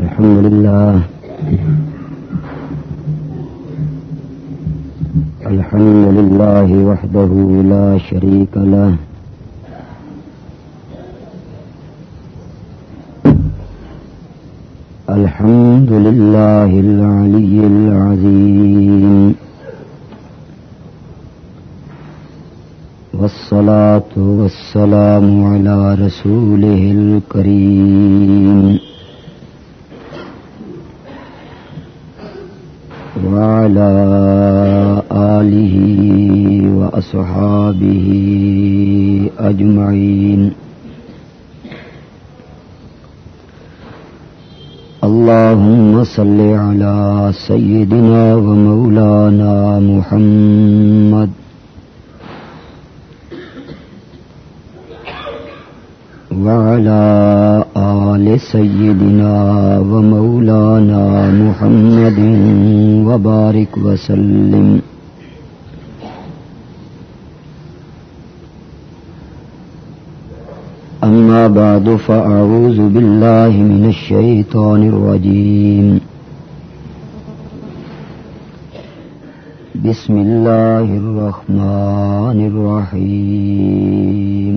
الحمد لله. الحمد لله وحده لا شريك له. الحمد لله العلي العظيم. والصلاة والسلام على رسوله الكريم. وعلى آله وأصحابه أجمعين. اللهم صل على سيدنا ومولانا محمد وعلى آل سيدنا ومولانا محمد وبارك وسلم. أما بعد، فأعوذ بالله من الشيطان الرجيم. بسم الله الرحمن الرحيم.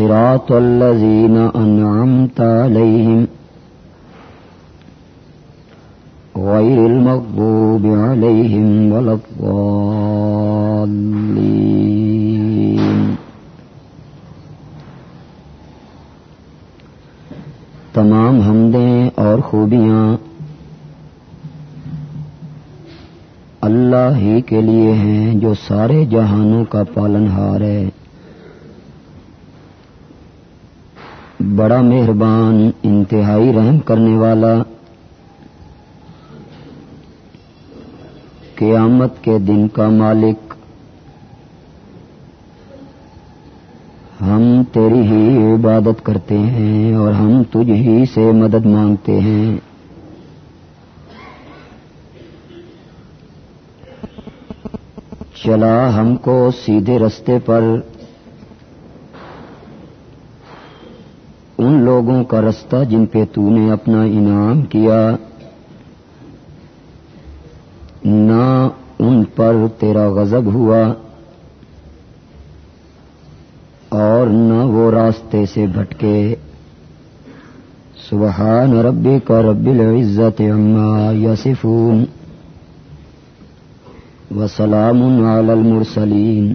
صراط الذين أنعمت عليهم غير المغضوب عليهم ولا الضالين تمام حمدیں اور خوبیاں اللہ ہی کے لیے ہیں جو سارے جہانوں کا پالن ہار ہے۔ بڑا مہربان انتہائی رحم کرنے والا قیامت کے دن کا مالک۔ ہم تیری ہی عبادت کرتے ہیں اور ہم تجھ ہی سے مدد مانگتے ہیں۔ چلا ہم کو سیدھے رستے پر ان لوگوں کا رستہ جن پہ تو نے اپنا انعام کیا، نہ ان پر تیرا غضب ہوا اور نہ وہ راستے سے بھٹکے۔ سبحان ربی کا رب العزت عما یسفون وسلام علی المرسلین۔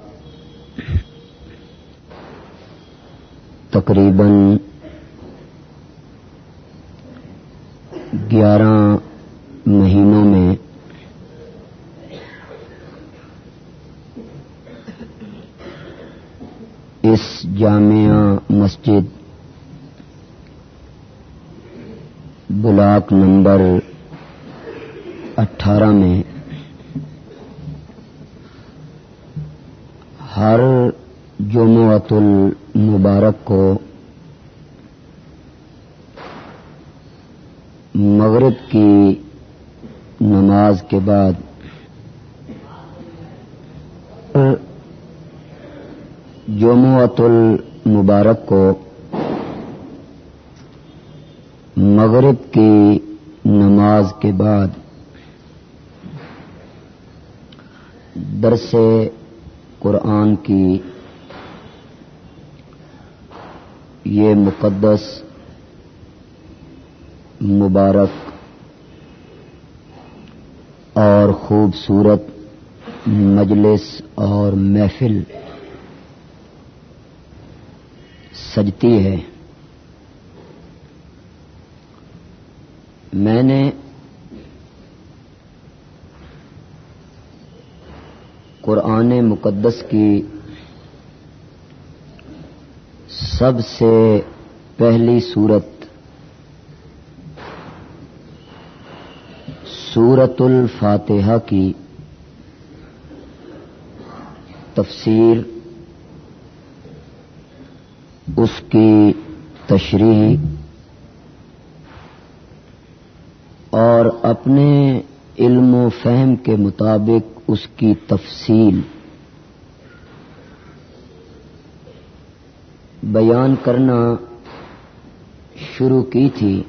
تقریباً گیارہ مہینوں میں اس جامعہ مسجد بلاک نمبر اٹھارہ میں ہر جمعت المبارک کو مغرب کی نماز کے بعد جمعت المبارک کو مغرب کی نماز کے بعد درس قرآن کی یہ مقدس، مبارک اور خوبصورت مجلس اور محفل سجتی ہے۔ میں نے قرآن مقدس کی سب سے پہلی صورت سورت الفاتحہ کی تفسیر، اس کی تشریح، اور اپنے علم و فہم کے مطابق اس کی تفصیل۔ بیان کرنا شروع کی تھی۔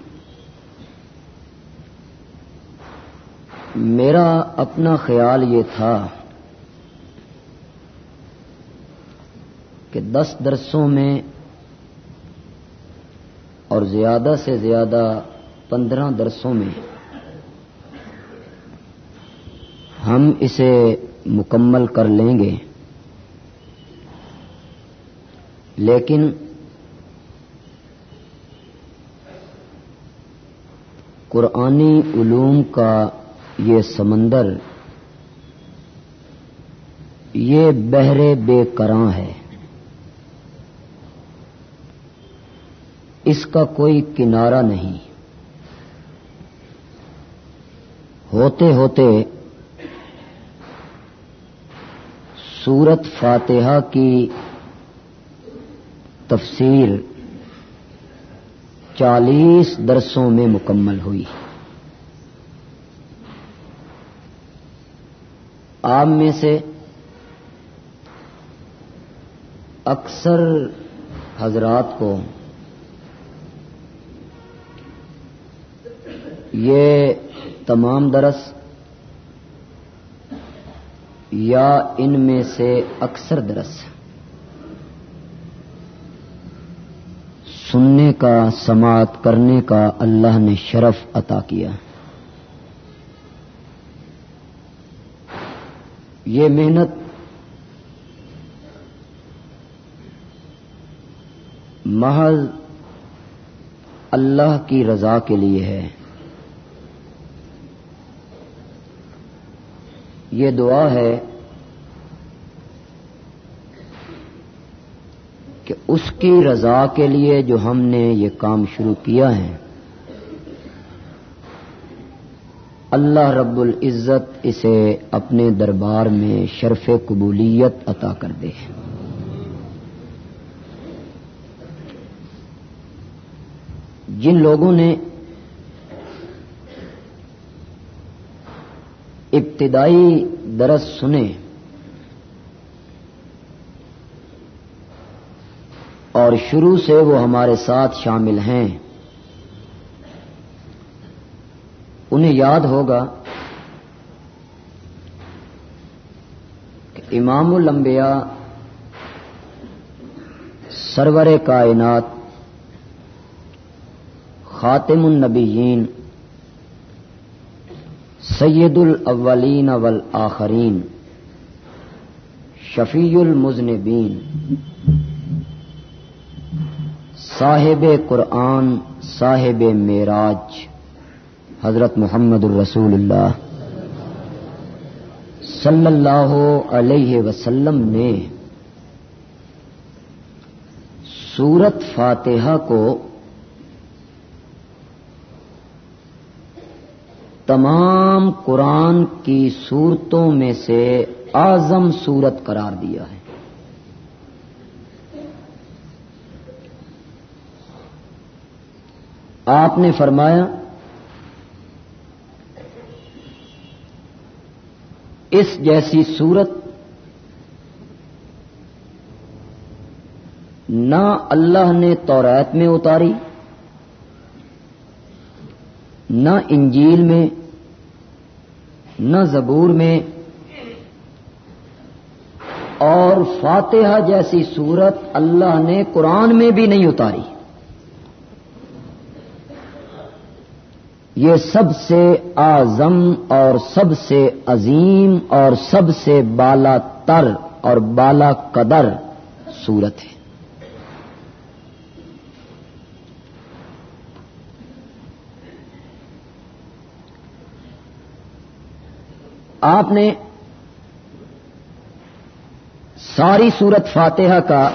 میرا اپنا خیال یہ تھا کہ دس درسوں میں اور زیادہ سے زیادہ پندرہ درسوں میں ہم اسے مکمل کر لیں گے۔ لیکن قرآنی علوم کا یہ سمندر یہ بہرے بے کراں ہے۔ اس کا کوئی کنارہ نہیں۔ ہوتے ہوتے سورت فاتحہ کی تفسیر چالیس درسوں میں مکمل ہوئی۔ آپ میں سے اکثر حضرات کو یہ تمام درس یا ان میں سے اکثر درس سننے کا، سماعت کرنے کا اللہ نے شرف عطا کیا۔ یہ محنت محض اللہ کی رضا کے لیے ہے۔ یہ دعا ہے کہ اس کی رضا کے لیے جو ہم نے یہ کام شروع کیا ہے۔ اللہ رب العزت اسے اپنے دربار میں شرف قبولیت عطا کر دے۔ جن لوگوں نے ابتدائی درس سنے اور شروع سے وہ ہمارے ساتھ شامل ہیں۔ انہیں یاد ہوگا کہ امام الانبیاء سرور کائنات، خاتم النبیین، سید الاولین والآخرین، شفیع المزنبین صاحب قرآن، صاحب معراج، حضرت محمد الرسول اللہ صلی اللہ علیہ وسلم نے سورت فاتحہ کو تمام قرآن کی صورتوں میں سے اعظم صورت قرار دیا ہے۔ آپ نے فرمایا، اس جیسی صورت نہ اللہ نے توریت میں اتاری، نہ انجیل میں، نہ زبور میں، اور فاتحہ جیسی صورت اللہ نے قرآن میں بھی نہیں اتاری۔ یہ سب سے اعظم اور سب سے عظیم اور سب سے بالا تر اور بالا قدر صورت ہے۔ آپ نے ساری صورت فاتحہ کا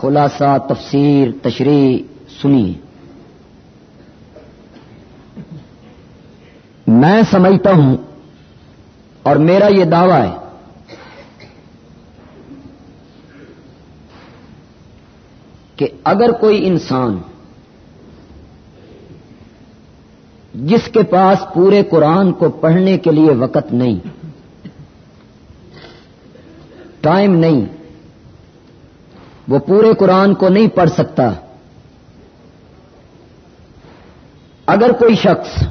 خلاصہ، تفسیر، تشریح سنی۔ میں سمجھتا ہوں اور میرا یہ دعویٰ ہے کہ اگر کوئی انسان جس کے پاس پورے قرآن کو پڑھنے کے لیے وقت نہیں، ٹائم نہیں، وہ پورے قرآن کو نہیں پڑھ سکتا، اگر کوئی شخص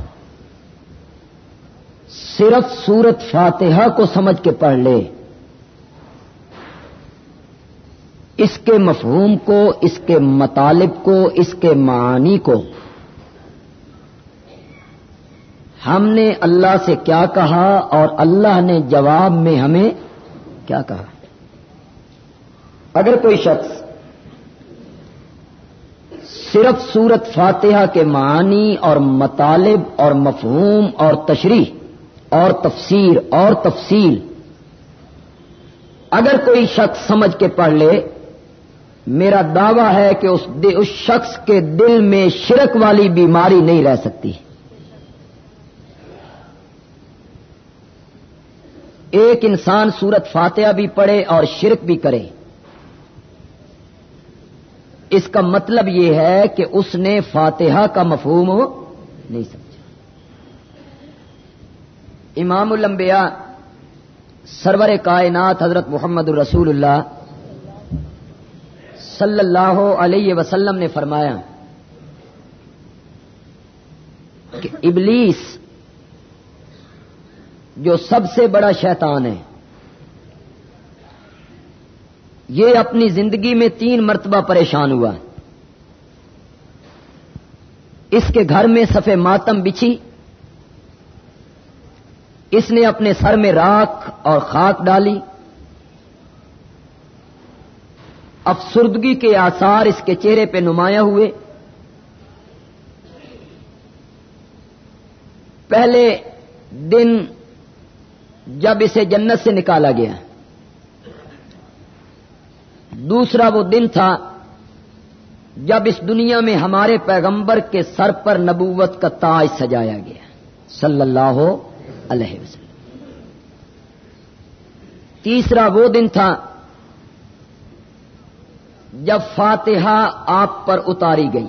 صرف سورت فاتحہ کو سمجھ کے پڑھ لے۔ اس کے مفہوم کو، اس کے مطالب کو، اس کے معانی کو۔ ہم نے اللہ سے کیا کہا اور اللہ نے جواب میں ہمیں کیا کہا؟ اگر کوئی شخص صرف سورت فاتحہ کے معنی اور مطالب اور مفہوم اور تشریح اور تفسیر اور تفصیل اگر کوئی شخص سمجھ کے پڑھ لے، میرا دعویٰ ہے کہ اس اس شخص کے دل میں شرک والی بیماری نہیں رہ سکتی۔ ایک انسان سورت فاتحہ بھی پڑھے اور شرک بھی کرے۔ اس کا مطلب یہ ہے کہ اس نے فاتحہ کا مفہوم نہیں سمجھا۔ امام الانبیاء، سرور کائنات حضرت محمد الرسول اللہ صلی اللہ علیہ وسلم نے فرمایا کہ ابلیس جو سب سے بڑا شیطان ہے، یہ اپنی زندگی میں تین مرتبہ پریشان ہوا۔ اس کے گھر میں سفے ماتم بچھی۔ اس نے اپنے سر میں راکھ اور خاک ڈالی۔ افسردگی کے آثار اس کے چہرے پہ نمایاں ہوئے۔ پہلے دن جب اسے جنت سے نکالا گیا۔ دوسرا وہ دن تھا جب اس دنیا میں ہمارے پیغمبر کے سر پر نبوت کا تاج سجایا گیا۔ صلی اللہ علیہ وسلم۔ تیسرا وہ دن تھا جب فاتحہ آپ پر اتاری گئی۔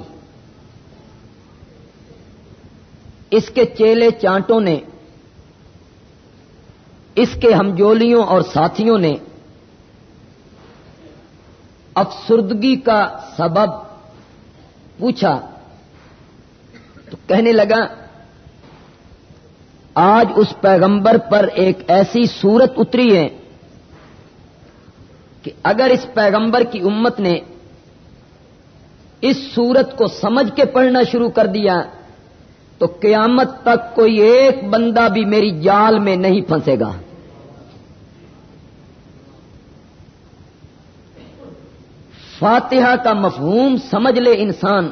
اس کے چیلے چانٹوں نے، اس کے ہمجولیوں اور ساتھیوں نے افسردگی کا سبب پوچھا تو کہنے لگا آج اس پیغمبر پر ایک ایسی صورت اتری ہے کہ اگر اس پیغمبر کی امت نے اس صورت کو سمجھ کے پڑھنا شروع کر دیا، تو قیامت تک کوئی ایک بندہ بھی میری جال میں نہیں پھنسے گا۔ فاتحہ کا مفہوم سمجھ لے انسان۔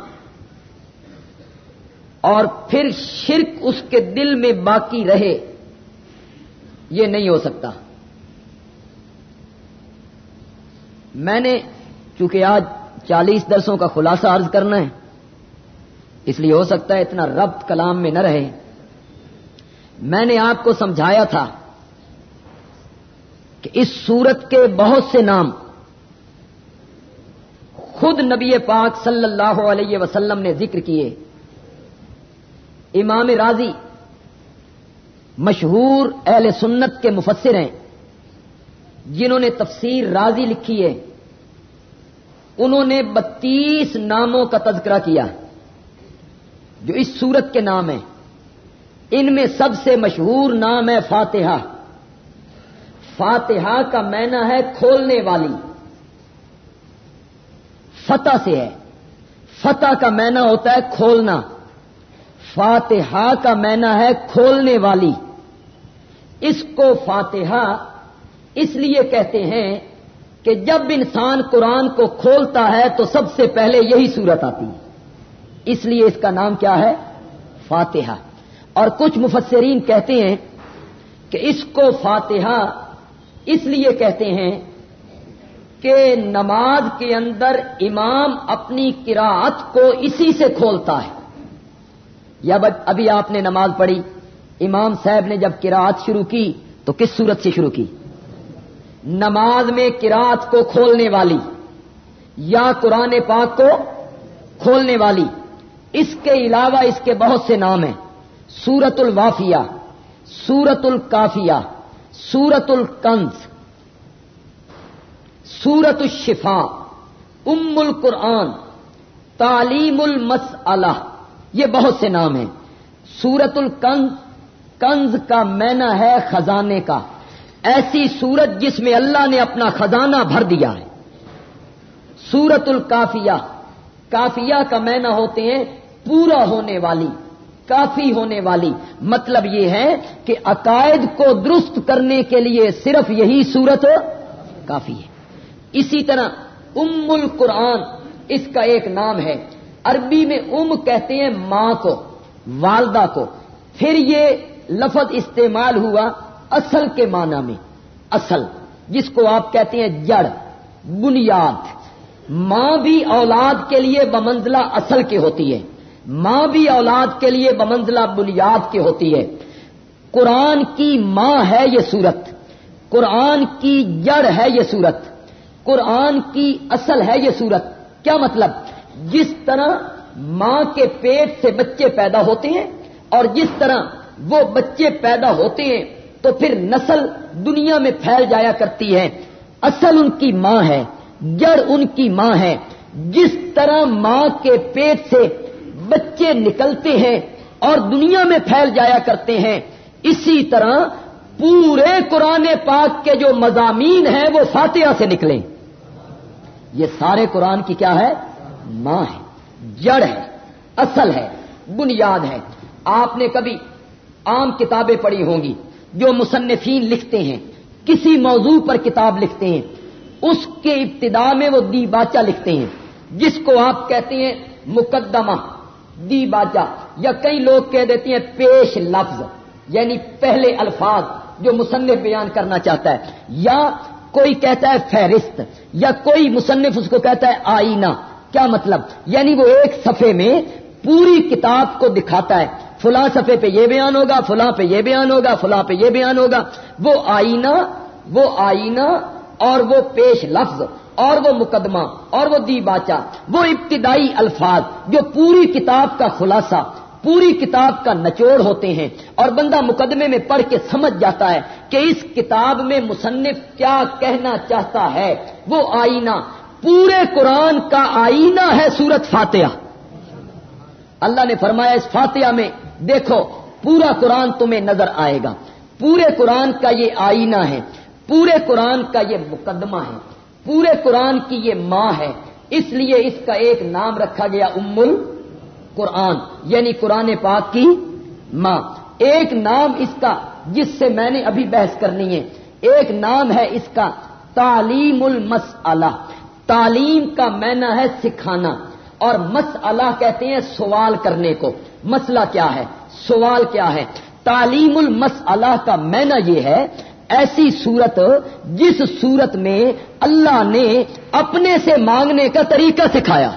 اور پھر شرک اس کے دل میں باقی رہے، یہ نہیں ہو سکتا۔ میں نے چونکہ آج چالیس درسوں کا خلاصہ عرض کرنا ہے، اس لیے ہو سکتا ہے اتنا ربط کلام میں نہ رہے۔ میں نے آپ کو سمجھایا تھا کہ اس صورت کے بہت سے نام خود نبی پاک صلی اللہ علیہ وسلم نے ذکر کیے۔ امام راضی مشہور اہل سنت کے مفسر ہیں، جنہوں نے تفسیر راضی لکھی ہے۔ انہوں نے بتیس ناموں کا تذکرہ کیا، جو اس سورت کے نام ہیں۔ ان میں سب سے مشہور نام ہے فاتحہ۔ فاتحہ کا مینا ہے کھولنے والی۔ فتح سے ہے۔ فتح کا مینا ہوتا ہے کھولنا۔ فاتحہ کا مینا ہے کھولنے والی۔ اس کو فاتحہ اس لیے کہتے ہیں کہ جب انسان قرآن کو کھولتا ہے تو سب سے پہلے یہی صورت آتی ہے۔ اس لیے اس کا نام کیا ہے؟ فاتحہ۔ اور کچھ مفسرین کہتے ہیں کہ اس کو فاتحہ اس لیے کہتے ہیں کہ نماز کے اندر امام اپنی کراط کو اسی سے کھولتا ہے۔ یا ابھی آپ نے نماز پڑھی، امام صاحب نے جب کراط شروع کی، تو کس صورت سے شروع کی؟ نماز میں کراط کو کھولنے والی، یا قرآن پاک کو کھولنے والی۔ اس کے علاوہ اس کے بہت سے نام ہیں۔ سورت الوافیہ سورت الکافیہ سورت الکنز سورت الشفا ام القرآن، تعلیم المس یہ بہت سے نام ہیں۔ سورت الکنز کنز کا مینا ہے خزانے کا۔ ایسی سورت جس میں اللہ نے اپنا خزانہ بھر دیا ہے۔ سورت الکافیہ کافیہ کا مینا ہوتے ہیں پورا ہونے والی، کافی ہونے والی۔ مطلب یہ ہے کہ عقائد کو درست کرنے کے لیے صرف یہی صورت کافی ہے۔ اسی طرح ام القرآن، اس کا ایک نام ہے۔ عربی میں ام کہتے ہیں ماں کو، والدہ کو۔ پھر یہ لفظ استعمال ہوا اصل کے معنی میں، اصل، جس کو آپ کہتے ہیں جڑ، بنیاد۔ ماں بھی اولاد کے لیے بمنزلہ اصل کے ہوتی ہے۔ ماں بھی اولاد کے لیے بمنزلہ بنیاد کی ہوتی ہے۔ قرآن کی ماں ہے یہ صورت۔ قرآن کی جڑ ہے یہ صورت۔ قرآن کی اصل ہے یہ صورت۔ کیا مطلب؟ جس طرح ماں کے پیٹ سے بچے پیدا ہوتے ہیں اور جس طرح وہ بچے پیدا ہوتے ہیں تو پھر نسل دنیا میں پھیل جایا کرتی ہے۔ اصل ان کی ماں ہے، جڑ ان کی ماں ہے۔ جس طرح ماں کے پیٹ سے بچے نکلتے ہیں اور دنیا میں پھیل جایا کرتے ہیں، اسی طرح پورے قرآن پاک کے جو مضامین ہیں وہ فاتحہ سے نکلیں۔ یہ سارے قرآن کی کیا ہے؟ ماں ہے، جڑ ہے، اصل ہے، بنیاد ہے۔ آپ نے کبھی عام کتابیں پڑھی ہوں گی جو مصنفین لکھتے ہیں، کسی موضوع پر کتاب لکھتے ہیں۔ اس کے ابتدا میں وہ دی باچا لکھتے ہیں، جس کو آپ کہتے ہیں مقدمہ دی باچا یا کئی لوگ کہہ دیتے ہیں پیش لفظ یعنی پہلے الفاظ جو مصنف بیان کرنا چاہتا ہے۔ یا کوئی کہتا ہے فہرست، یا کوئی مصنف اس کو کہتا ہے آئینہ۔ کیا مطلب؟ یعنی وہ ایک صفحے میں پوری کتاب کو دکھاتا ہے۔ فلاں صفحے پہ یہ بیان ہوگا، فلاں پہ یہ بیان ہوگا، فلاں پہ یہ بیان ہوگا۔ وہ آئینہ وہ آئینہ اور وہ پیش لفظ اور وہ مقدمہ اور وہ دی باچا وہ ابتدائی الفاظ جو پوری کتاب کا خلاصہ، پوری کتاب کا نچوڑ ہوتے ہیں۔ اور بندہ مقدمے میں پڑھ کے سمجھ جاتا ہے کہ اس کتاب میں مصنف کیا کہنا چاہتا ہے۔ وہ آئینہ پورے قرآن کا آئینہ ہے سورت فاتحہ۔ اللہ نے فرمایا، اس فاتحہ میں دیکھو، پورا قرآن تمہیں نظر آئے گا۔ پورے قرآن کا یہ آئینہ ہے، پورے قرآن کا یہ مقدمہ ہے، پورے قرآن کی یہ ماں ہے۔ اس لیے اس کا ایک نام رکھا گیا ام قرآن یعنی قرآن پاک کی ماں۔ ایک نام اس کا جس سے میں نے ابھی بحث کرنی ہے۔ ایک نام ہے اس کا تعلیم المسلہ تعلیم کا مینا ہے سکھانا اور مسئلہ کہتے ہیں سوال کرنے کو۔ مسئلہ کیا ہے؟ سوال کیا ہے؟ تعلیم المسلہ کا مینا یہ ہے، ایسی صورت جس صورت میں اللہ نے اپنے سے مانگنے کا طریقہ سکھایا۔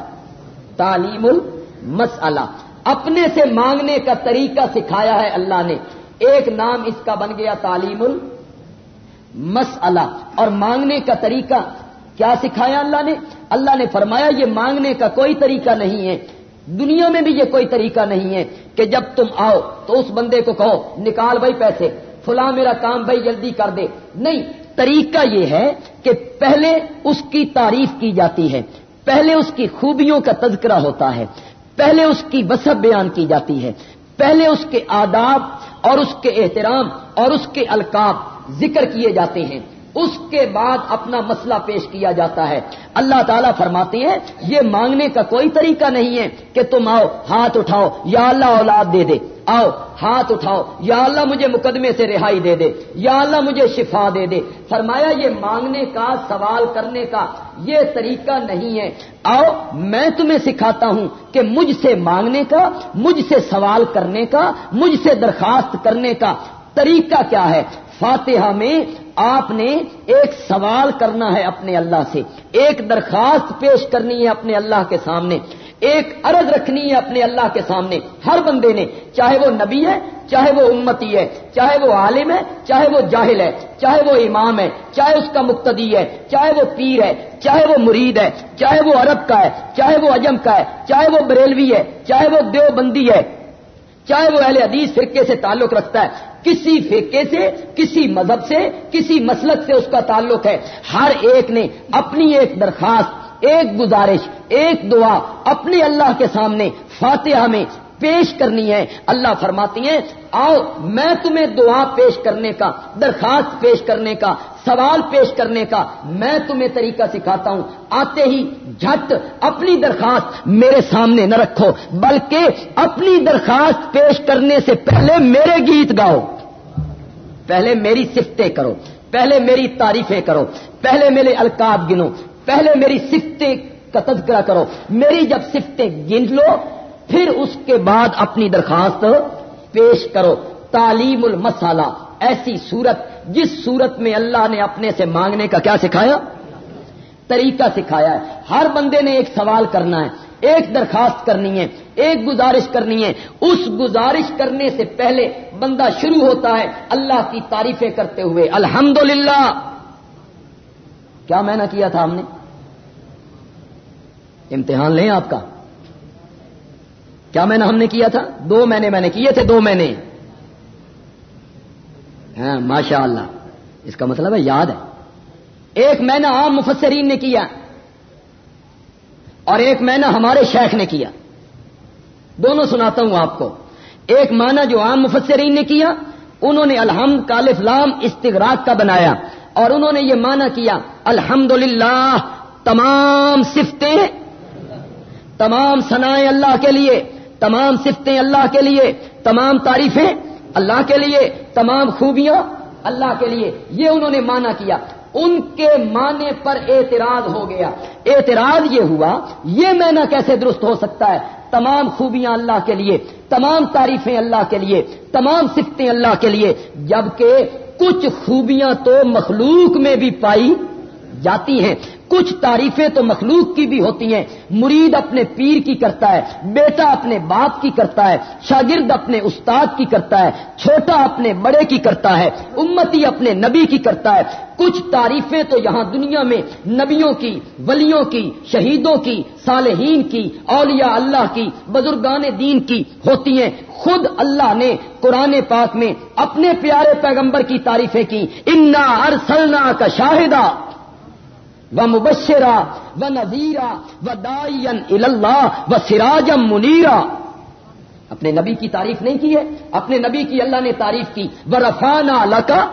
تعلیم المسلہ اپنے سے مانگنے کا طریقہ سکھایا ہے اللہ نے۔ ایک نام اس کا بن گیا تعلیم المسلہ اور مانگنے کا طریقہ کیا سکھایا اللہ نے؟ اللہ نے فرمایا، یہ مانگنے کا کوئی طریقہ نہیں ہے۔ دنیا میں بھی یہ کوئی طریقہ نہیں ہے کہ جب تم آؤ تو اس بندے کو کہو، نکال بھائی پیسے، فلاں میرا کام بھائی جلدی کر دے۔ نہیں، طریقہ یہ ہے کہ پہلے اس کی تعریف کی جاتی ہے۔ پہلے اس کی خوبیوں کا تذکرہ ہوتا ہے۔ پہلے اس کی وسب بیان کی جاتی ہے۔ پہلے اس کے آداب اور اس کے احترام اور اس کے القاب ذکر کیے جاتے ہیں۔ اس کے بعد اپنا مسئلہ پیش کیا جاتا ہے۔ اللہ تعالیٰ فرماتے ہیں، یہ مانگنے کا کوئی طریقہ نہیں ہے کہ تم آؤ، ہاتھ اٹھاؤ، یا اللہ اولاد دے دے۔ آؤ، ہاتھ اٹھاؤ، یا اللہ مجھے مقدمے سے رہائی دے دے۔ یا اللہ مجھے شفا دے دے۔ فرمایا، یہ مانگنے کا، سوال کرنے کا یہ طریقہ نہیں ہے۔ آؤ، میں تمہیں سکھاتا ہوں کہ مجھ سے مانگنے کا، مجھ سے سوال کرنے کا، مجھ سے درخواست کرنے کا طریقہ کیا ہے۔ فاتحہ میں آپ نے ایک سوال کرنا ہے اپنے اللہ سے ایک درخواست پیش کرنی ہے اپنے اللہ کے سامنے ایک عرض رکھنی ہے اپنے اللہ کے سامنے ہر بندے نے چاہے وہ نبی ہے چاہے وہ امتی ہے چاہے وہ عالم ہے چاہے وہ جاہل ہے چاہے وہ امام ہے چاہے اس کا مقتدی ہے چاہے وہ پیر ہے چاہے وہ مرید ہے چاہے وہ عرب کا ہے چاہے وہ اجم کا ہے چاہے وہ بریلوی ہے چاہے وہ دیوبندی ہے چاہے وہ اہل حدیث فرقے سے تعلق رکھتا ہے کسی فرقے سے، کسی مذہب سے، کسی مسلک سے اس کا تعلق ہے۔ ہر ایک نے اپنی ایک درخواست، ایک گزارش، ایک دعا اپنے اللہ کے سامنے فاتحہ میں پیش کرنی ہے۔ اللہ فرماتی ہیں، آؤ میں تمہیں دعا پیش کرنے کا، درخواست پیش کرنے کا، سوال پیش کرنے کا میں تمہیں طریقہ سکھاتا ہوں۔ آتے ہی جھٹ اپنی درخواست میرے سامنے نہ رکھو، بلکہ اپنی درخواست پیش کرنے سے پہلے میرے گیت گاؤ۔ پہلے میری سفتیں کرو، پہلے میری تعریفیں کرو، پہلے میرے القاب گنو، پہلے میری سفتیں کا تذکرہ کرو۔ میری جب سفتیں گن لو، پھر اس کے بعد اپنی درخواست پیش کرو۔ تعلیم المسالہ، ایسی صورت جس صورت میں اللہ نے اپنے سے مانگنے کا کیا سکھایا؟ طریقہ سکھایا ہے۔ ہر بندے نے ایک سوال کرنا ہے، ایک درخواست کرنی ہے ایک گزارش کرنی ہے۔ اس گزارش کرنے سے پہلے بندہ شروع ہوتا ہے اللہ کی تعریفیں کرتے ہوئے۔ الحمد کیا میں نہ کیا تھا ہم نے؟ امتحان لیں آپ کا۔ کیا میں نے ہم نے کیا تھا؟ دو مہینے میں نے کیے تھے دو مہینے ہاں ماشاء اللہ اس کا مطلب ہے یاد ہے۔ ایک مہینہ عام مفسرین نے کیا اور ایک مہینہ ہمارے شیخ نے کیا۔ دونوں سناتا ہوں آپ کو۔ ایک معنی جو عام مفسرین نے کیا، انہوں نے الحمد کالف لام استغراق کا بنایا اور انہوں نے یہ معنی کیا الحمد تمام صفتیں تمام سنائیں اللہ کے لیے، تمام صفتیں اللہ کے لیے، تمام تعریفیں اللہ کے لیے، تمام خوبیاں اللہ کے لیے۔ یہ انہوں نے مانا کیا۔ ان کے معنی پر اعتراض ہو گیا۔ اعتراض یہ ہوا، یہ مینا کیسے درست ہو سکتا ہے؟ تمام خوبیاں اللہ کے لیے، تمام تعریفیں اللہ کے لیے، تمام سفتیں اللہ کے لیے، جبکہ کچھ خوبیاں تو مخلوق میں بھی پائی جاتی ہیں۔ کچھ تعریفیں تو مخلوق کی بھی ہوتی ہیں۔ مرید اپنے پیر کی کرتا ہے، بیٹا اپنے باپ کی کرتا ہے، شاگرد اپنے استاد کی کرتا ہے، چھوٹا اپنے بڑے کی کرتا ہے، امتی اپنے نبی کی کرتا ہے۔ کچھ تعریفیں تو یہاں دنیا میں نبیوں کی، ولیوں کی، شہیدوں کی، صالحین کی، اولیاء اللہ کی، بزرگان دین کی ہوتی ہیں۔ خود اللہ نے قرآن پاک میں اپنے پیارے پیغمبر کی تعریفیں کی، انا ارسلنا کا شاہدہ و مبشرا و نذیرا و دائین اللہ و سراجم منیرا۔ اپنے نبی کی تعریف نہیں کی ہے؟ اپنے نبی کی اللہ نے تعریف کی۔ و رفانہ اللہ کا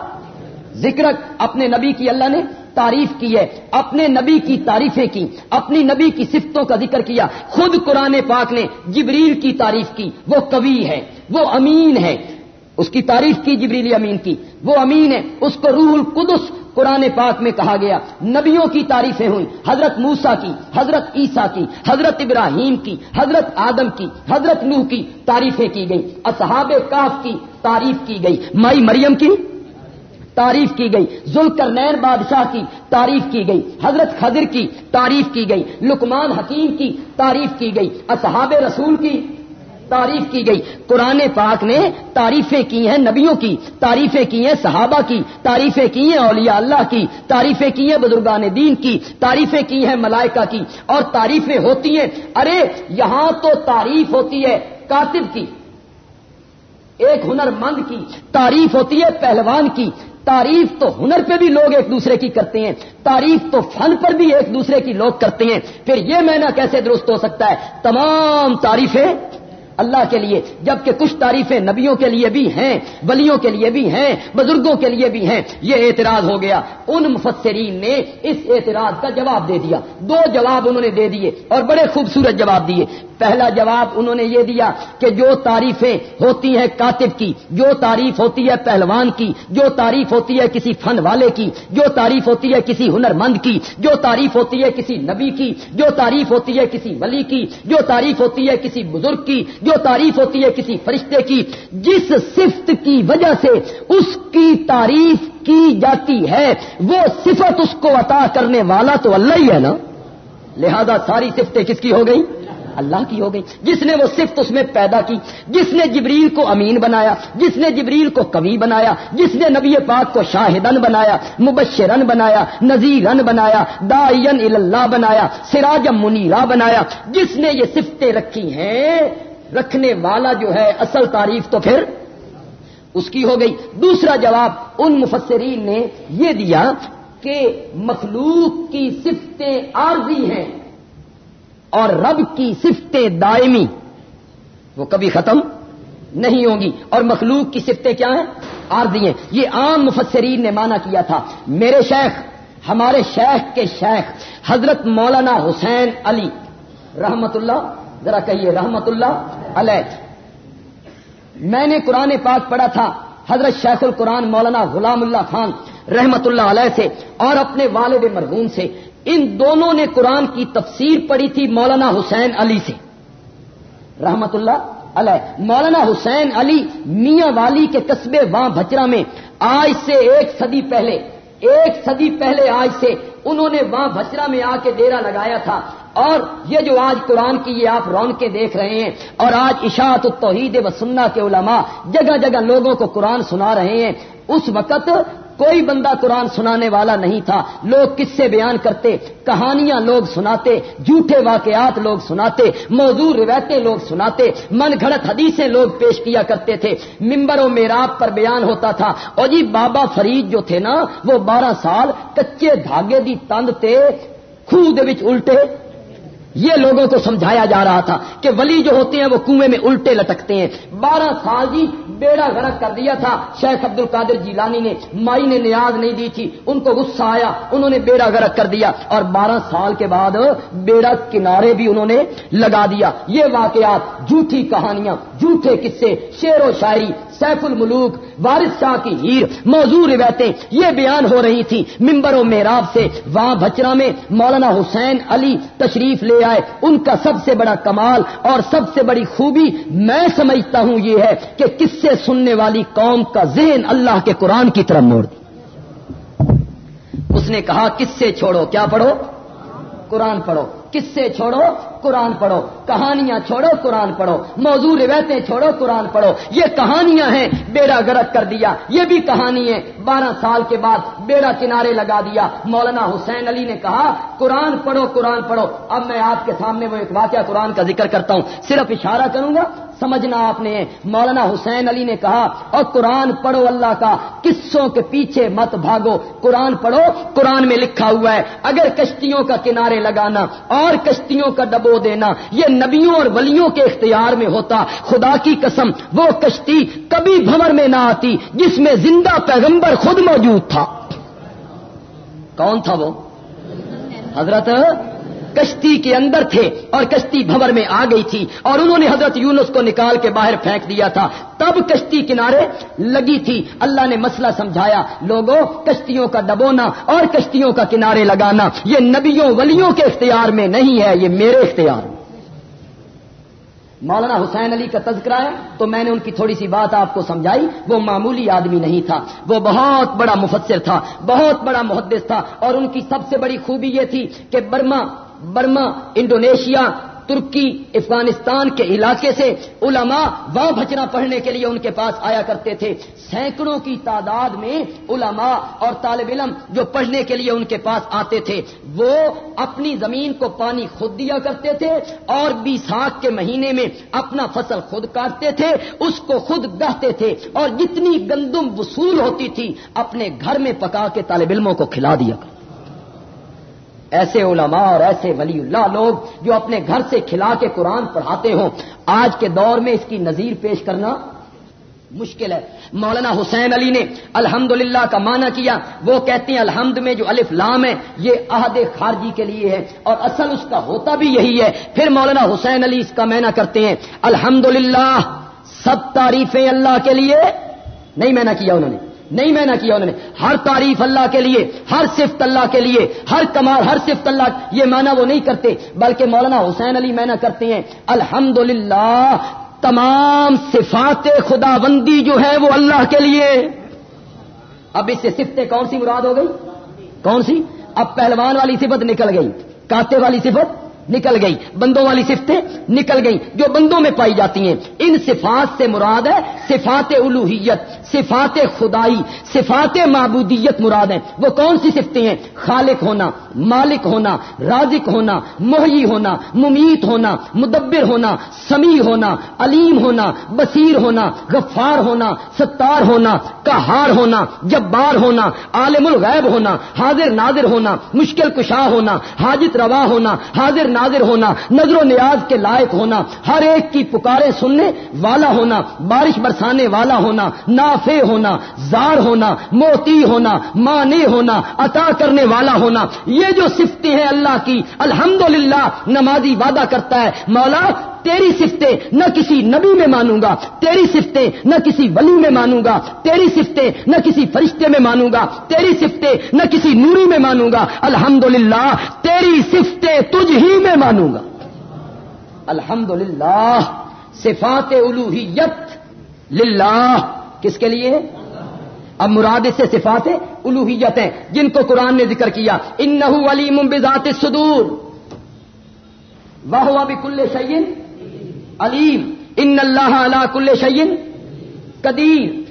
ذکر اپنے نبی کی اللہ نے تعریف کی ہے۔ اپنے نبی کی تعریفیں کی۔ اپنی نبی کی صفتوں کا ذکر کیا۔ خود قرآن پاک نے جبریل کی تعریف کی۔ وہ کبھی ہے۔ وہ امین ہے۔ اس کی تعریف کی جبریلی امین کی۔ وہ امین ہے۔ اس کو روح القدس قرآن پاک میں کہا گیا، نبیوں کی تعریفیں ہوئی حضرت موسا کی، حضرت عیسیٰ کی، حضرت ابراہیم کی، حضرت آدم کی، حضرت نوح کی تعریفیں کی گئی اصحاب کاف کی تعریف کی گئی، مائی مریم کی تعریف کی گئی ذوالکر نین بادشاہ کی تعریف کی گئی، حضرت خضر کی تعریف کی گئی لکمان حکیم کی تعریف کی گئی، اصحاب رسول کی تعریف کی گئی۔ قرآن پاک نے تعریفیں کی ہیں نبیوں کی، تعریفیں کی ہیں صحابہ کی، تعریفیں کی ہیں اولیاء اللہ کی، تعریفیں کی ہیں بزرگان دین کی، تعریفیں کی ہیں ملائکہ کی۔ اور تعریفیں ہوتی ہیں۔ ارے، یہاں تو تعریف ہوتی ہے کاتب کی، ایک ہنر مند کی۔ تعریف ہوتی ہے پہلوان کی۔ تعریف تو ہنر پہ بھی لوگ ایک دوسرے کی کرتے ہیں۔ تعریف تو فن پر بھی ایک دوسرے کی لوگ کرتے ہیں۔ پھر یہ مینا کیسے درست ہو سکتا ہے؟ تمام تعریفیں اللہ کے لیے، جبکہ کچھ تعریفیں نبیوں کے لیے بھی ہیں، ولیوں کے لیے بھی ہیں، بزرگوں کے لیے بھی ہیں، یہ اعتراض ہو گیا۔ ان مفسرین نے اس اعتراض کا جواب دے دیا۔ دو جواب انہوں نے دے دیے اور بڑے خوبصورت جواب دیے۔ پہلا جواب انہوں نے یہ دیا کہ جو تعریفیں ہوتی ہیں کاتب کی، جو تعریف ہوتی ہے پہلوان کی، جو تعریف ہوتی ہے کسی فن والے کی، جو تعریف ہوتی ہے کسی ہنر مند کی، جو تعریف ہوتی ہے کسی نبی کی، جو تعریف ہوتی ہے کسی ولی کی، جو تعریف ہوتی ہے کسی بزرگ کی جو تعریف ہوتی ہے کسی فرشتے کی، جس صفت کی وجہ سے اس کی تعریف کی جاتی ہے، وہ صفت اس کو عطا کرنے والا تو اللہ ہی ہے نا؟ لہذا ساری صفتیں کس کی ہو گئی اللہ کی ہو گئی جس نے وہ صفت اس میں پیدا کی، جس نے جبریل کو امین بنایا، جس نے جبریل کو کمی بنایا، جس نے نبی پاک کو شاہدن بنایا، مبشرن بنایا، نذیرن بنایا دائین اللہ بنایا سراج منیرا بنایا، جس نے یہ صفتیں رکھی ہیں رکھنے والا جو ہے اصل تعریف تو پھر اس کی ہو گئی۔ دوسرا جواب، ان مفسرین نے یہ دیا کہ مخلوق کی صفتیں عارضی ہیں اور رب کی صفتیں دائمی، وہ کبھی ختم نہیں ہوں گی۔ اور مخلوق کی صفتیں کیا ہیں؟ عارضی ہیں۔ یہ عام مفسرین نے مانا کیا تھا۔ میرے شیخ، ہمارے شیخ کے شیخ، حضرت مولانا حسین علی، رحمت اللہ ذرا کہیے، رحمت اللہ علیہ۔ میں نے قرآن پاک پڑھا تھا، حضرت شیخ القرآن مولانا غلام اللہ خان رحمت اللہ علیہ سے اور اپنے والد مرحوم سے۔ ان دونوں نے قرآن کی تفسیر پڑھی تھی مولانا حسین علی سے۔ رحمت اللہ علیہ۔ مولانا حسین علی میاں والی کے قصبے وہاں بچرا میں آج سے ایک صدی پہلے، ایک صدی پہلے آج سے انہوں نے وہاں بچرا میں آ کے ڈیرا لگایا تھا۔ اور یہ جو آج قرآن کی یہ آپ رون کے دیکھ رہے ہیں اور آج اشاعت التوحید و سننا کے علماء جگہ جگہ لوگوں کو قرآن سنا رہے ہیں، اس وقت کوئی بندہ قرآن سنانے والا نہیں تھا۔ لوگ کس سے بیان کرتے، کہانیاں لوگ سناتے، جھوٹے واقعات لوگ سناتے موضوع روایتیں لوگ سناتے، من گھڑت حدیثیں لوگ پیش کیا کرتے تھے۔ ممبر و میراب پر بیان ہوتا تھا۔ اور جی بابا فرید جو تھے نا، وہ بارہ سال کچے دھاگے دی تند تے خوہ الٹے۔ یہ لوگوں کو سمجھایا جا رہا تھا کہ ولی جو ہوتے ہیں وہ کنویں میں الٹے لٹکتے ہیں۔ بارہ سال جی بیڑا غرق کر دیا تھا۔ شیخ عبد القادر جیلانی نے مائی نے نیاز نہیں دی تھی۔ ان کو غصہ آیا۔ انہوں نے بیڑا غرق کر دیا۔ اور بارہ سال کے بعد بیڑا کنارے بھی انہوں نے لگا دیا۔ یہ واقعات جھوٹی کہانیاں جھوٹے قصے، شعر و شاعری سیف الملوک، وارث شاہ کی ہیر موضوع روایتیں، یہ بیان ہو رہی تھی ممبر و میراب سے وہاں بچرا میں مولانا حسین علی تشریف لے آئے۔ ان کا سب سے بڑا کمال اور سب سے بڑی خوبی میں سمجھتا ہوں یہ ہے کہ کس سے سننے والی قوم کا ذہن اللہ کے قرآن کی طرف موڑ دی۔ اس نے کہا کس سے چھوڑو، کیا پڑھو؟ قرآن پڑھو۔ قصے چھوڑو، قرآن پڑھو۔ کہانیاں چھوڑو، قرآن پڑھو۔ موضوع روایتیں چھوڑو، قرآن پڑھو۔ یہ کہانیاں ہیں، بیڑا گرک کر دیا۔ یہ بھی کہانی ہے بارہ سال کے بعد بیڑا کنارے لگا دیا۔ مولانا حسین علی نے کہا، قرآن پڑھو قرآن پڑھو۔ اب میں آپ کے سامنے وہ ایک واقعہ قرآن کا ذکر کرتا ہوں۔ صرف اشارہ کروں گا سمجھنا آپ نے۔ مولانا حسین علی نے کہا، اور قرآن پڑھو اللہ کا، قصوں کے پیچھے مت بھاگو۔ قرآن پڑھو، قرآن میں لکھا ہوا ہے۔ اگر کشتیوں کا کنارے لگانا، اور کشتیوں کا ڈبو دینا، یہ نبیوں اور ولیوں کے اختیار میں ہوتا۔ خدا کی قسم، وہ کشتی کبھی بھور میں نہ آتی، جس میں زندہ پیغمبر خود موجود تھا۔ کون تھا وہ؟ حضرت کشتی کے اندر تھے اور کشتی بھور میں آ گئی تھی اور انہوں نے حضرت یونس کو نکال کے باہر پھینک دیا تھا۔ تب کشتی کنارے لگی تھی۔ اللہ نے مسئلہ سمجھایا۔ لوگوں کشتیوں کا دبونا اور کشتیوں کا کنارے لگانا، یہ نبیوں، ولیوں کے اختیار میں نہیں ہے، یہ میرے اختیار میں۔ مولانا حسین علی کا تذکرہ ہے، تو میں نے ان کی تھوڑی سی بات آپ کو سمجھائی۔ وہ معمولی آدمی نہیں تھا۔ وہ بہت بڑا مفسر تھا، بہت بڑا محدث تھا اور ان کی سب سے بڑی خوبی یہ تھی کہ برما برما، انڈونیشیا، ترکی، افغانستان کے علاقے سے علماء وہاں بچنا پڑھنے کے لیے ان کے پاس آیا کرتے تھے۔ سینکڑوں کی تعداد میں علماء اور طالب علم جو پڑھنے کے لیے ان کے پاس آتے تھے، وہ اپنی زمین کو پانی خود دیا کرتے تھے اور بیساکھ کے مہینے میں اپنا فصل خود کاٹتے تھے، اس کو خود گہتے تھے اور جتنی گندم وصول ہوتی تھی، اپنے گھر میں پکا کے طالب علموں کو کھلا دیا کرتے ایسے علماء اور ایسے ولی اللہ لوگ جو اپنے گھر سے کھلا کے قرآن پڑھاتے ہوں۔ آج کے دور میں اس کی نظیر پیش کرنا مشکل ہے۔ مولانا حسین علی نے الحمد کا معنی کیا۔ وہ کہتے ہیں الحمد میں جو الف لام ہے، یہ عہد خارجی کے لیے ہے۔ اور اصل اس کا ہوتا بھی یہی ہے۔ پھر مولانا حسین علی اس کا مینا کرتے ہیں۔ الحمد سب تعریفیں اللہ کے لیے نہیں مینا کیا انہوں نے۔ نہیں میں نہ کیا انہوں نے۔ ہر تعریف اللہ کے لیے، ہر صفت اللہ کے لیے، ہر کمال، ہر صفت اللہ۔ یہ مانا وہ نہیں کرتے، بلکہ مولانا حسین علی میں کرتے ہیں۔ الحمد تمام صفات خدا بندی جو ہے وہ اللہ کے لیے۔ اب اس سے صفتیں کون سی مراد ہو گئی؟ کون سی؟ اب پہلوان والی صفت نکل گئی، کاتے والی صفت نکل گئی، بندوں والی صفتیں نکل گئی، جو بندوں میں پائی جاتی ہیں۔ ان صفات سے مراد ہے صفات الوحیت صفات خدائی، صفات معبودیت مراد ہیں۔ وہ کون سی صفتیں ہیں؟ خالق ہونا، مالک ہونا، رازق ہونا محی ہونا، ممیت ہونا، مدبر ہونا، سمیع ہونا، علیم ہونا، بصیر ہونا، غفار ہونا، ستار ہونا کہار ہونا، جبار ہونا، عالم الغیب ہونا، حاضر ناظر ہونا، مشکل کشا ہونا، حاجت روا ہونا، حاضر ناظر ہونا، نظر و نیاز کے لائق ہونا، ہر ایک کی پکارے سننے والا ہونا، بارش برسانے والا ہونا نافے ہونا، زار ہونا، موتی ہونا مانے ہونا، عطا کرنے والا ہونا، یہ جو سفتے ہیں اللہ کی، الحمدللہ، نمازی وعدہ کرتا ہے، مولا، تیری سفتیں نہ کسی نبی میں مانوں گا، تیری سفتیں نہ کسی ولی میں مانوں گا، تیری سفتیں نہ کسی فرشتے میں مانوں گا، تیری سفتیں نہ کسی نوری میں مانوں گا الحمد تیری سفتیں تجھ ہی میں مانوں گا۔ الحمد للہ صفات الوحیت للہ۔ کس کے لیے اب مراد سے صفات الوحیت ہیں، جن کو قرآن نے ذکر کیا۔ ان علی ممبزات سدور واہ بھی کل شعین علیم۔ ان اللہ علا کل شعین قدیر۔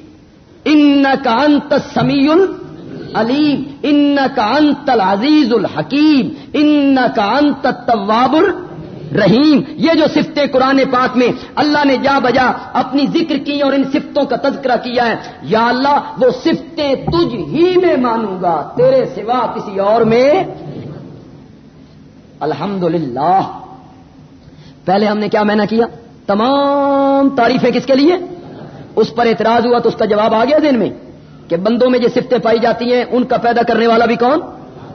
ان کا انت سمیع علیم ان کا انت العزیز الحکیم۔ ان کا انت طواب رحیم، یہ جو سفتیں قرآن پاک میں اللہ نے جا بجا اپنی ذکر کی اور ان سفتوں کا تذکرہ کیا ہے، یا اللہ، وہ سفتیں تجھ ہی میں مانوں گا، تیرے سوا کسی اور میں۔ الحمد پہلے ہم نے کیا میں نے کیا؟ تمام تعریفیں کس کے لیے؟ اس پر اعتراض ہوا تو اس کا جواب آ گیا دن میں کہ بندوں میں جو سفتیں پائی جاتی ہیں، ان کا پیدا کرنے والا بھی کون؟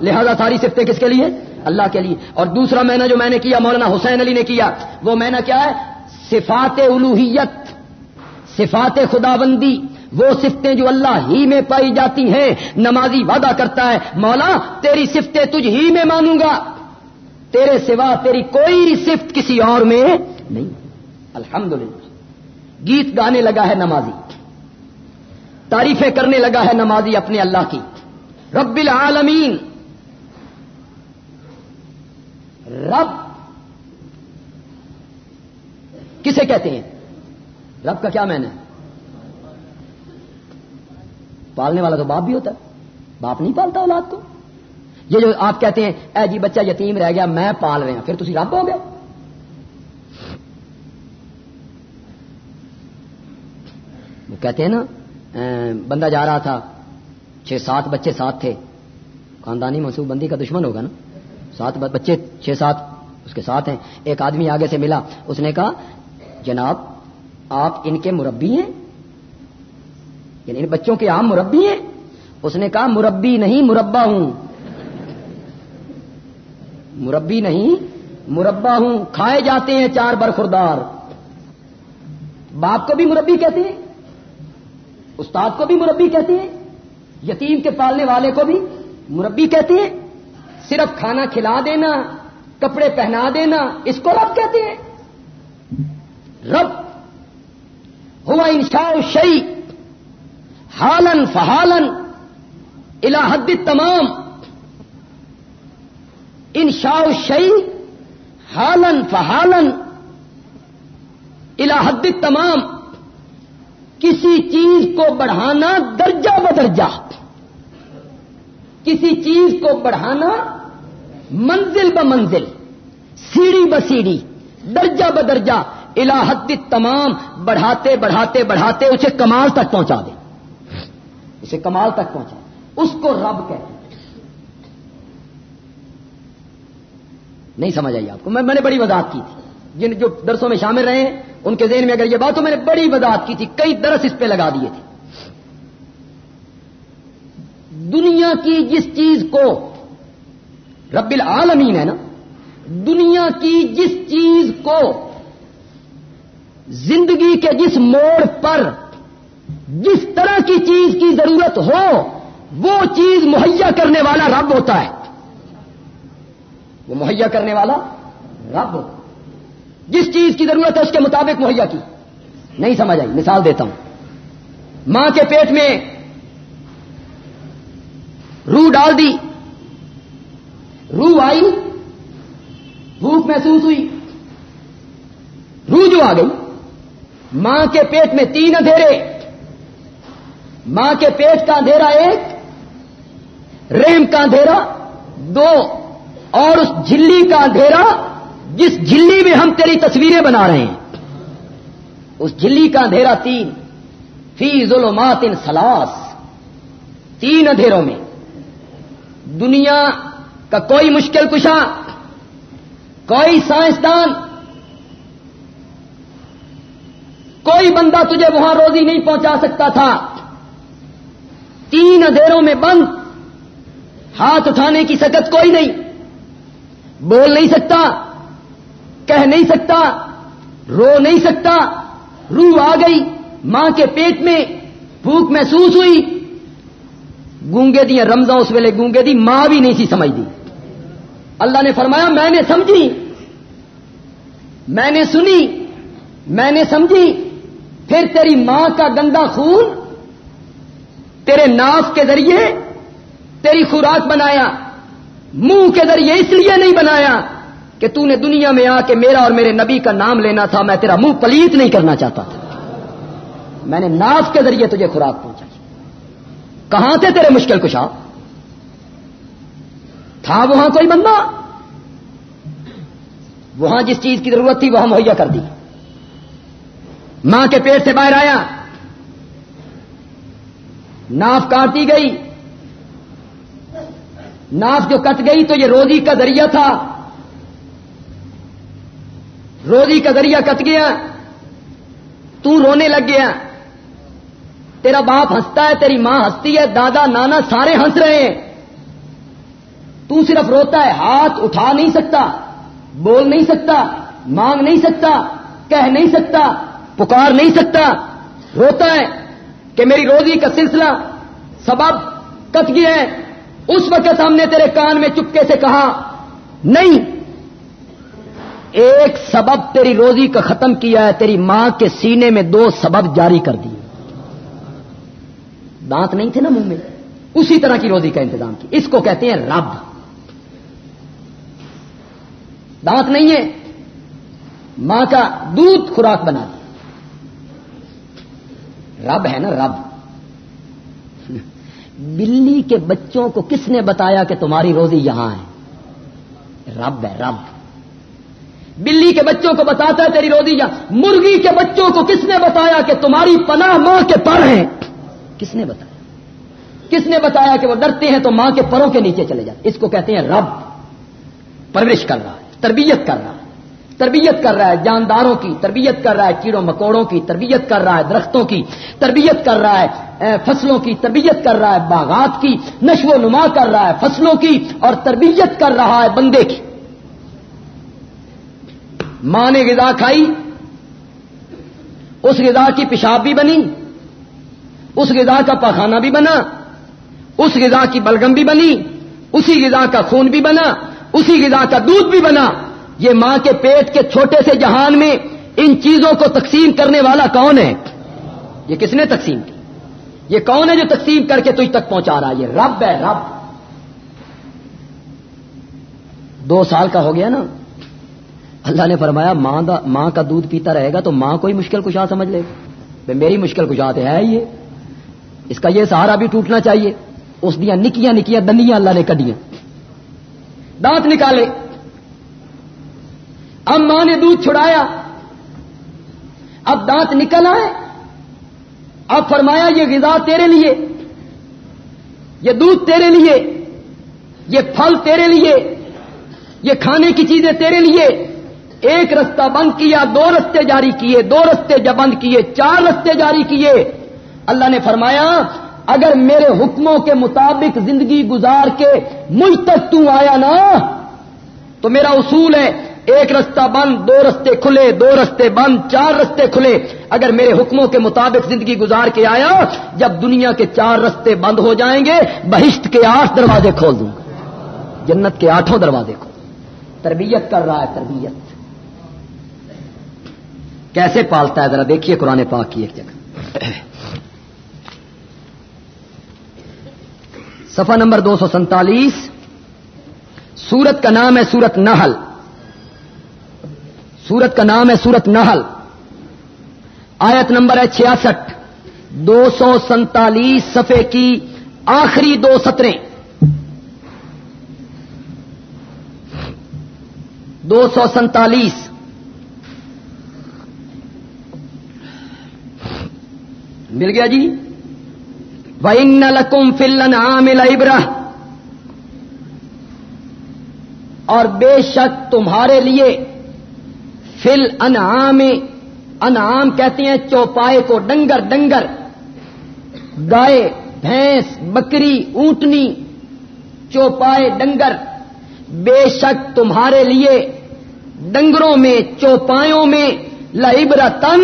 لہذا ساری سفتیں کس کے لیے؟ اللہ کے لیے۔ اور دوسرا میں نے جو میں نے کیا مولانا حسین علی نے کیا، وہ میں نے کیا ہے؟ صفات الوحیت، صفات خدا بندی وہ سفتیں جو اللہ ہی میں پائی جاتی ہیں، نمازی وعدہ کرتا ہے۔ مولا، تیری سفتیں تجھ ہی میں مانوں گا۔ تیرے سوا تیری کوئی صفت کسی اور میں نہیں۔ الحمد گیت گانے لگا ہے نمازی۔ تعریفیں کرنے لگا ہے نمازی اپنے اللہ کی۔ رب العالمین۔ رب کسے کہتے ہیں؟ رب کا کیا میں نے پالنے والا تو باپ بھی ہوتا ہے۔ باپ نہیں پالتا اولاد کو۔ یہ جو آپ کہتے ہیں، اے جی بچہ یتیم رہ گیا، میں پال رہا پھر تھی رب ہو گیا وہ کہتے ہیں نا بندہ جا رہا تھا، چھ سات بچے ساتھ تھے۔ خاندانی منصوب بندی کا دشمن ہوگا نا۔ سات بچے چھ سات اس کے ساتھ ہیں۔ ایک آدمی آگے سے ملا۔ اس نے کہا، جناب، آپ ان کے مربی ہیں؟ یعنی ان بچوں کے عام مربی ہیں؟ اس نے کہا، مربی نہیں، مربع ہوں۔ مربی نہیں، مربع ہوں۔ کھائے جاتے ہیں چار برخوردار۔ باپ کو بھی مربی کہتے ہیں؟ استاد کو بھی مربی کہتے ہیں؟ یتیم کے پالنے والے کو بھی مربی کہتے ہیں؟ صرف کھانا کھلا دینا، کپڑے پہنا دینا، اس کو رب کہتے ہیں۔ رب، ہوا انشاء شعی ہالن فہالن الحد تمام۔ انشاء شعی ہالن فہالن الحد تمام۔ کسی چیز کو بڑھانا درجہ بدرجہ۔ کسی چیز کو بڑھانا منزل ب منزل، سیڑھی ب سیڑھی، درجہ ب درجہ الحد تمام بڑھاتے بڑھاتے بڑھاتے اسے کمال تک پہنچا دے۔ اسے کمال تک پہنچا اس کو رب کہتے ہیں۔ نہیں سمجھ آئی آپ کو؟ میں نے بڑی وضاحت کی تھی۔ جن جو درسوں میں شامل رہے ہیں، ان کے ذہن میں اگر یہ بات تو میں نے بڑی وضاحت کی تھی۔ کئی درس اس پہ لگا دیے تھے۔ دنیا کی جس چیز کو رب العالمین ہے نا؟ دنیا کی جس چیز کو زندگی کے جس موڑ پر جس طرح کی چیز کی ضرورت ہو، وہ چیز مہیا کرنے والا رب ہوتا ہے۔ وہ مہیا کرنے والا رب۔ جس چیز کی ضرورت ہے، اس کے مطابق مہیا کی۔ نہیں سمجھ آئی، مثال دیتا ہوں۔ ماں کے پیٹ میں روح ڈال دی۔ روح آئی، بھوک محسوس ہوئی۔ روح جو آ گئی، ماں کے پیٹ میں تین اندھیرے۔ ماں کے پیٹ کا اندھیرا ایک ریم کا اندھیرا دو، اور اس جھلی کا اندھیرا جس جھلی میں ہم تیری تصویریں بنا رہے ہیں۔ اس جھلی کا اندھیرا تین، فی ظلمات ان سلاس۔ تین اندھیروں میں۔ دنیا کا کوئی مشکل کشا کوئی سائنسدان، کوئی بندہ تجھے وہاں روزی نہیں پہنچا سکتا تھا۔ تین اندھیروں میں بند، ہاتھ اٹھانے کی سکت کوئی نہیں۔ بول نہیں سکتا، کہہ نہیں سکتا، رو نہیں سکتا۔ روح آ گئی، ماں کے پیٹ میں بھوک محسوس ہوئی۔ گونگے دیا رمضا اس ویلے گونگے دی، ماں بھی نہیں سی سمجھ دی اللہ نے فرمایا، میں نے سمجھی۔ میں نے سنی۔ میں نے سمجھی۔ پھر تیری ماں کا گندا خون تیرے ناف کے ذریعے تیری خوراک بنایا۔ منہ کے ذریعے اس لیے نہیں بنایا کہ تو نے دنیا میں آ کے میرا اور میرے نبی کا نام لینا تھا، میں تیرا منہ پلیت نہیں کرنا چاہتا تھا۔ میں نے ناف کے ذریعے تجھے خوراک پہنچائی۔ کہاں تھے تیرے مشکل کشا؟ تھا وہاں کوئی بندہ؟ وہاں جس چیز کی ضرورت تھی وہاں مہیا کر دی۔ ماں کے پیٹ سے باہر آیا۔ ناف کاٹی گئی۔ ناف جو کٹ گئی تو یہ روزی کا ذریعہ تھا۔ روزی کا ذریعہ کٹ گیا۔ تو رونے لگ گیا۔ تیرا باپ ہنستا ہے، تیری ماں ہنستی ہے، دادا نانا سارے ہنس رہے ہیں۔ تو صرف روتا ہے، ہاتھ اٹھا نہیں سکتا، بول نہیں سکتا، مانگ نہیں سکتا، کہہ نہیں سکتا، پکار نہیں سکتا۔ روتا ہے کہ میری روزی کا سلسلہ سبب کٹ گیا ہے۔ اس وقت ہم نے تیرے کان میں چپکے سے کہا، نہیں، ایک سبب تیری روزی کا ختم کیا ہے، تیری ماں کے سینے میں دو سبب جاری کر دیے۔ دانت نہیں تھے نا منہ میں؟ اسی طرح کی روزی کا انتظام کی اس کو کہتے ہیں رب۔ دانت نہیں ہے۔ ماں کا دودھ خوراک بنا دی رب ہے نا رب۔ بلی کے بچوں کو کس نے بتایا کہ تمہاری روزی یہاں ہے؟ رب ہے رب۔ بلی کے بچوں کو بتاتا ہے تیری روزی یہاں۔ مرغی کے بچوں کو کس نے بتایا کہ تمہاری پناہ ماں کے پر ہیں کس نے بتایا؟ کس نے بتایا کہ وہ ڈرتے ہیں تو ماں کے پروں کے نیچے چلے جاتے اس کو کہتے ہیں رب۔ پرورش کر رہا ہے۔ تربیت کر رہا ہے۔ تربیت کر رہا ہے جانداروں کی، تربیت کر رہا ہے کیڑوں مکوڑوں کی، تربیت کر رہا ہے درختوں کی، تربیت کر رہا ہے فصلوں کی، تربیت کر رہا ہے باغات کی، نشو و نما کر رہا ہے فصلوں کی اور تربیت کر رہا ہے بندے کی۔ ماں نے غذا کھائی، اس غذا کی پیشاب بھی بنی، اس غذا کا پاخانہ بھی بنا، اس غذا کی بلگم بھی بنی، اسی غذا کا خون بھی بنا۔ اسی غذا کا دودھ بھی بنا۔ یہ ماں کے پیٹ کے چھوٹے سے جہان میں ان چیزوں کو تقسیم کرنے والا کون ہے؟ یہ کس نے تقسیم کی؟ یہ کون ہے جو تقسیم کر کے تجھ تک پہنچا رہا ہے؟ یہ رب ہے، رب۔ دو سال کا ہو گیا نا۔ اللہ نے فرمایا، ماں دا ماں کا دودھ پیتا رہے گا تو ماں کوئی مشکل کشا سمجھ لے۔ گا میری مشکل کشا تو ہے یہ۔ اس کا یہ سہارا بھی ٹوٹنا چاہیے۔ اس دیا نکیاں نکیاں دنیا اللہ نے کڈیاں۔ دانت نکالے۔ اب ماں نے دودھ چھڑایا۔ اب دانت نکل آئے۔ اب فرمایا، یہ غذا تیرے لیے۔ یہ دودھ تیرے لیے۔ یہ پھل تیرے لیے۔ یہ کھانے کی چیزیں تیرے لیے۔ ایک رستہ بند کیا، دو رستے جاری کیے۔ دو رستے جب بند کیے، چار رستے جاری کیے۔ اللہ نے فرمایا اگر میرے حکموں کے مطابق زندگی گزار کے مجھ تک تو آیا نا، تو میرا اصول ہے، ایک رستہ بند، دو رستے کھلے، دو رستے بند، چار رستے کھلے۔ اگر میرے حکموں کے مطابق زندگی گزار کے آیا، جب دنیا کے چار رستے بند ہو جائیں گے، بہشت کے آٹھ دروازے کھول دوں گا۔ جنت کے آٹھوں دروازے کھول۔ تربیت کر رہا ہے، تربیت۔ کیسے پالتا ہے؟ ذرا دیکھیے قرآن پاک کی ایک جگہ۔ سفا نمبر دو سو سینتالیس سورت کا نام ہے سورت نہل سورت کا نام ہے سورت نہل آیت نمبر ہے چھیاسٹھ۔ دو سو سینتالیس سفے کی آخری دو سطریں۔ دو سو سینتالیس مل گیا جی؟ وَإِنَّ لَكُمْ فِي الْأَنْعَامِ لَعِبْرَةً اور بے شک تمہارے لیے فل انعام انعام کہتے ہیں چوپائے کو ڈنگر ڈنگر، گائے، بھینس، بکری، اونٹنی، چوپائے ڈنگر، بے شک تمہارے لیے ڈنگروں میں، چوپایوں میں لبرتن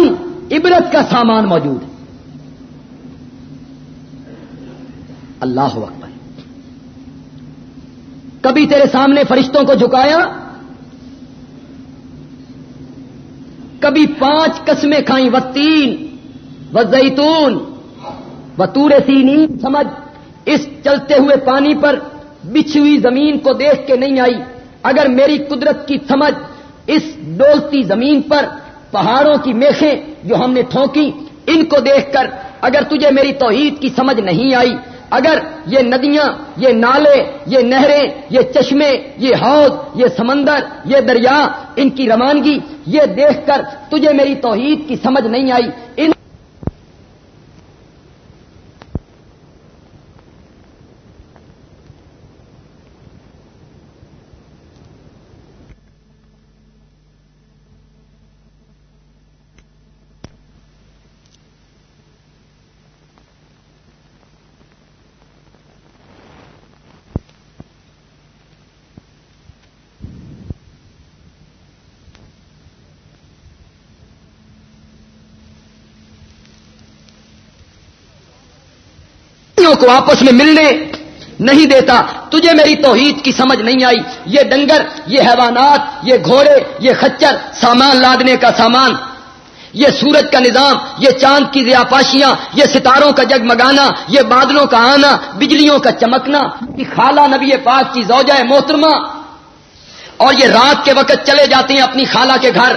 عبرت کا سامان موجود ہے۔ اللہ اکبر۔ کبھی تیرے سامنے فرشتوں کو جھکایا، کبھی پانچ قسمیں کھائیں و تین و زیتون و تور سینی سمجھ، اس چلتے ہوئے پانی پر بچھی ہوئی زمین کو دیکھ کے نہیں آئی۔ اگر میری قدرت کی سمجھ اس ڈولتی زمین پر پہاڑوں کی میخیں جو ہم نے ٹھونکی ان کو دیکھ کر اگر تجھے میری توحید کی سمجھ نہیں آئی اگر یہ ندیاں، یہ نالے، یہ نہریں، یہ چشمے، یہ حوض، یہ سمندر، یہ دریا، ان کی روانگی، یہ دیکھ کر تجھے میری توحید کی سمجھ نہیں آئی۔ ان کو آپس میں ملنے نہیں دیتا، تجھے میری توحید کی سمجھ نہیں آئی۔ یہ ڈنگر، یہ حیوانات، یہ گھوڑے، یہ خچر، سامان لادنے کا سامان۔ یہ سورج کا نظام، یہ چاند کی ضیاپاشیاں یہ ستاروں کا جگمگانا، یہ بادلوں کا آنا، بجلیوں کا چمکنا۔ یہ خالہ نبی پاک کی زوجہ محترمہ۔ اور یہ رات کے وقت چلے جاتے ہیں اپنی خالہ کے گھر۔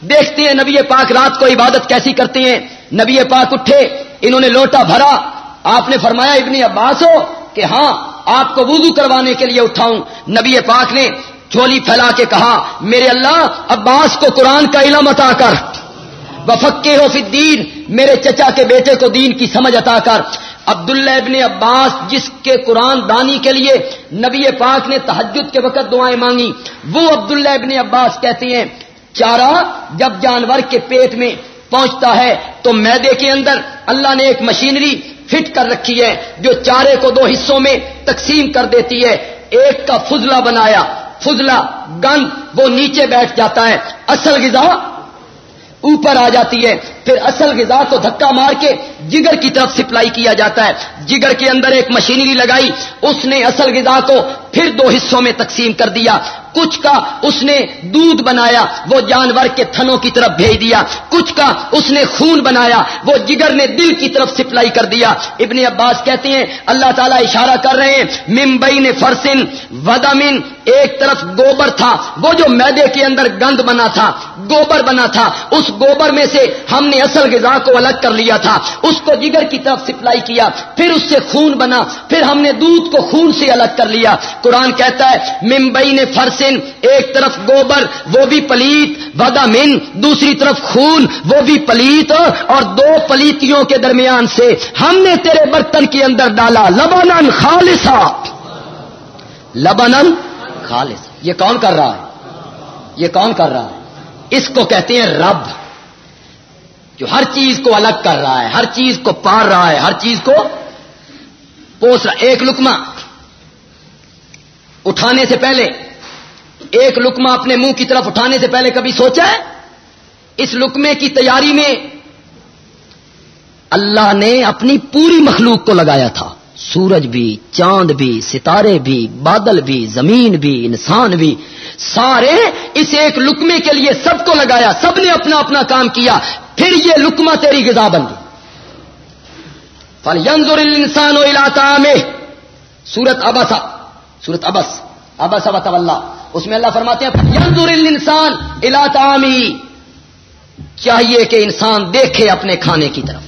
دیکھتے ہیں نبی پاک رات کو عبادت کیسی کرتے ہیں۔ نبی پاک اٹھے، انہوں نے لوٹا بھرا۔ آپ نے فرمایا ابن عباس ہو کہ ہاں آپ کو وضو کروانے کے لیے اٹھاؤں۔ نبی پاک نے چولی پھیلا کے کہا، میرے اللہ، عباس کو قرآن کا علم عطا کر۔ وفقے ہو فی دین میرے چچا کے بیٹے کو دین کی سمجھ عطا کر۔ عبداللہ ابن عباس، جس کے قرآن دانی کے لیے نبی پاک نے تحجد کے وقت دعائیں مانگی، وہ عبداللہ ابن عباس کہتے ہیں، چارہ جب جانور کے پیٹ میں پہنچتا ہے تو میدے کے اندر اللہ نے ایک مشینری فٹ کر رکھی ہے، جو چارے کو دو حصوں میں تقسیم کر دیتی ہے۔ ایک کا فضلہ بنایا، فضلہ گند، وہ نیچے بیٹھ جاتا ہے۔ اصل غذا اوپر آ جاتی ہے۔ پھر اصل غذا کو دھکا مار کے جگر کی طرف سپلائی کیا جاتا ہے۔ جگر کے اندر ایک مشینری لگائی، اس نے اصل غذا کو پھر دو حصوں میں تقسیم کر دیا۔ کچھ کا اس نے دودھ بنایا، وہ جانور کے تھنوں کی طرف بھیج دیا۔ کچھ کا اس نے خون بنایا، وہ جگر نے دل کی طرف سپلائی کر دیا۔ ابن عباس کہتے ہیں، اللہ تعالیٰ اشارہ کر رہے ہیں ممبئی نے فرسن ودامن ایک طرف گوبر تھا، وہ جو میدے کے اندر گند بنا تھا، گوبر بنا تھا۔ اس گوبر میں سے ہم نے اصل غذا کو الگ کر لیا تھا۔ اس کو جگر کی طرف سپلائی کیا، پھر اس سے خون بنا، پھر ہم نے دودھ کو خون سے الگ کر لیا۔ قرآن کہتا ہے ممبئی نے فرسن، ایک طرف گوبر، وہ بھی پلیت، ودا من، دوسری طرف خون، وہ بھی پلیت، اور دو پلیتیوں کے درمیان سے، ہم نے تیرے برتن کے اندر ڈالا لبنن خالصا لبنن خالص۔ یہ کون کر رہا ہے؟ یہ کون کر رہا ہے؟ اس کو کہتے ہیں رب۔ جو ہر چیز کو الگ کر رہا ہے، ہر چیز کو پار رہا ہے، ہر چیز کو پوس رہا ایک لکما اٹھانے سے پہلے، ایک لکما اپنے منہ کی طرف اٹھانے سے پہلے کبھی سوچا ہے؟ اس لکمے کی تیاری میں اللہ نے اپنی پوری مخلوق کو لگایا تھا۔ سورج بھی، چاند بھی، ستارے بھی، بادل بھی، زمین بھی، انسان بھی۔ سارے اس ایک لکمے کے لیے سب کو لگایا، سب نے اپنا اپنا کام کیا۔ پھر یہ لکما تیری غذا بن گئی۔ فل ینزور انسان و علاقہ میں سورت ابسا سورت ابس ابس ابت اللہ اس میں اللہ فرماتے ہیں ینزور انسان علاقہ چاہیے کہ انسان دیکھے اپنے کھانے کی طرف۔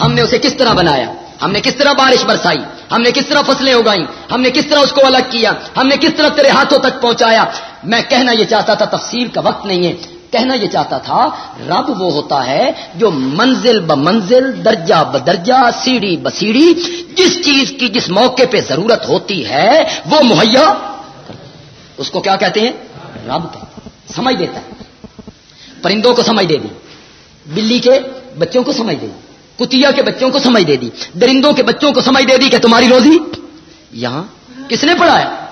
ہم نے اسے کس طرح بنایا؟ ہم نے کس طرح بارش برسائی؟ ہم نے کس طرح فصلیں اگائی ہم نے کس طرح اس کو الگ کیا؟ ہم نے کس طرح تیرے ہاتھوں تک پہنچایا؟ میں کہنا یہ چاہتا تھا تفصیل کا وقت نہیں ہے۔ کہنا یہ چاہتا تھا، رب وہ ہوتا ہے جو منزل ب منزل درجہ ب درجہ سیڑھی ب سیڑھی جس چیز کی جس موقع پہ ضرورت ہوتی ہے، وہ مہیا اس کو کیا کہتے ہیں؟ رب کہتے سمجھ دیتا ہے۔ پرندوں کو سمجھ دے دی، بلی کے بچوں کو سمجھ دے دی، کتیا کے بچوں کو سمجھ دے دی، درندوں کے بچوں کو سمجھ دے دی کہ تمہاری روزی یہاں کس نے پڑھایا؟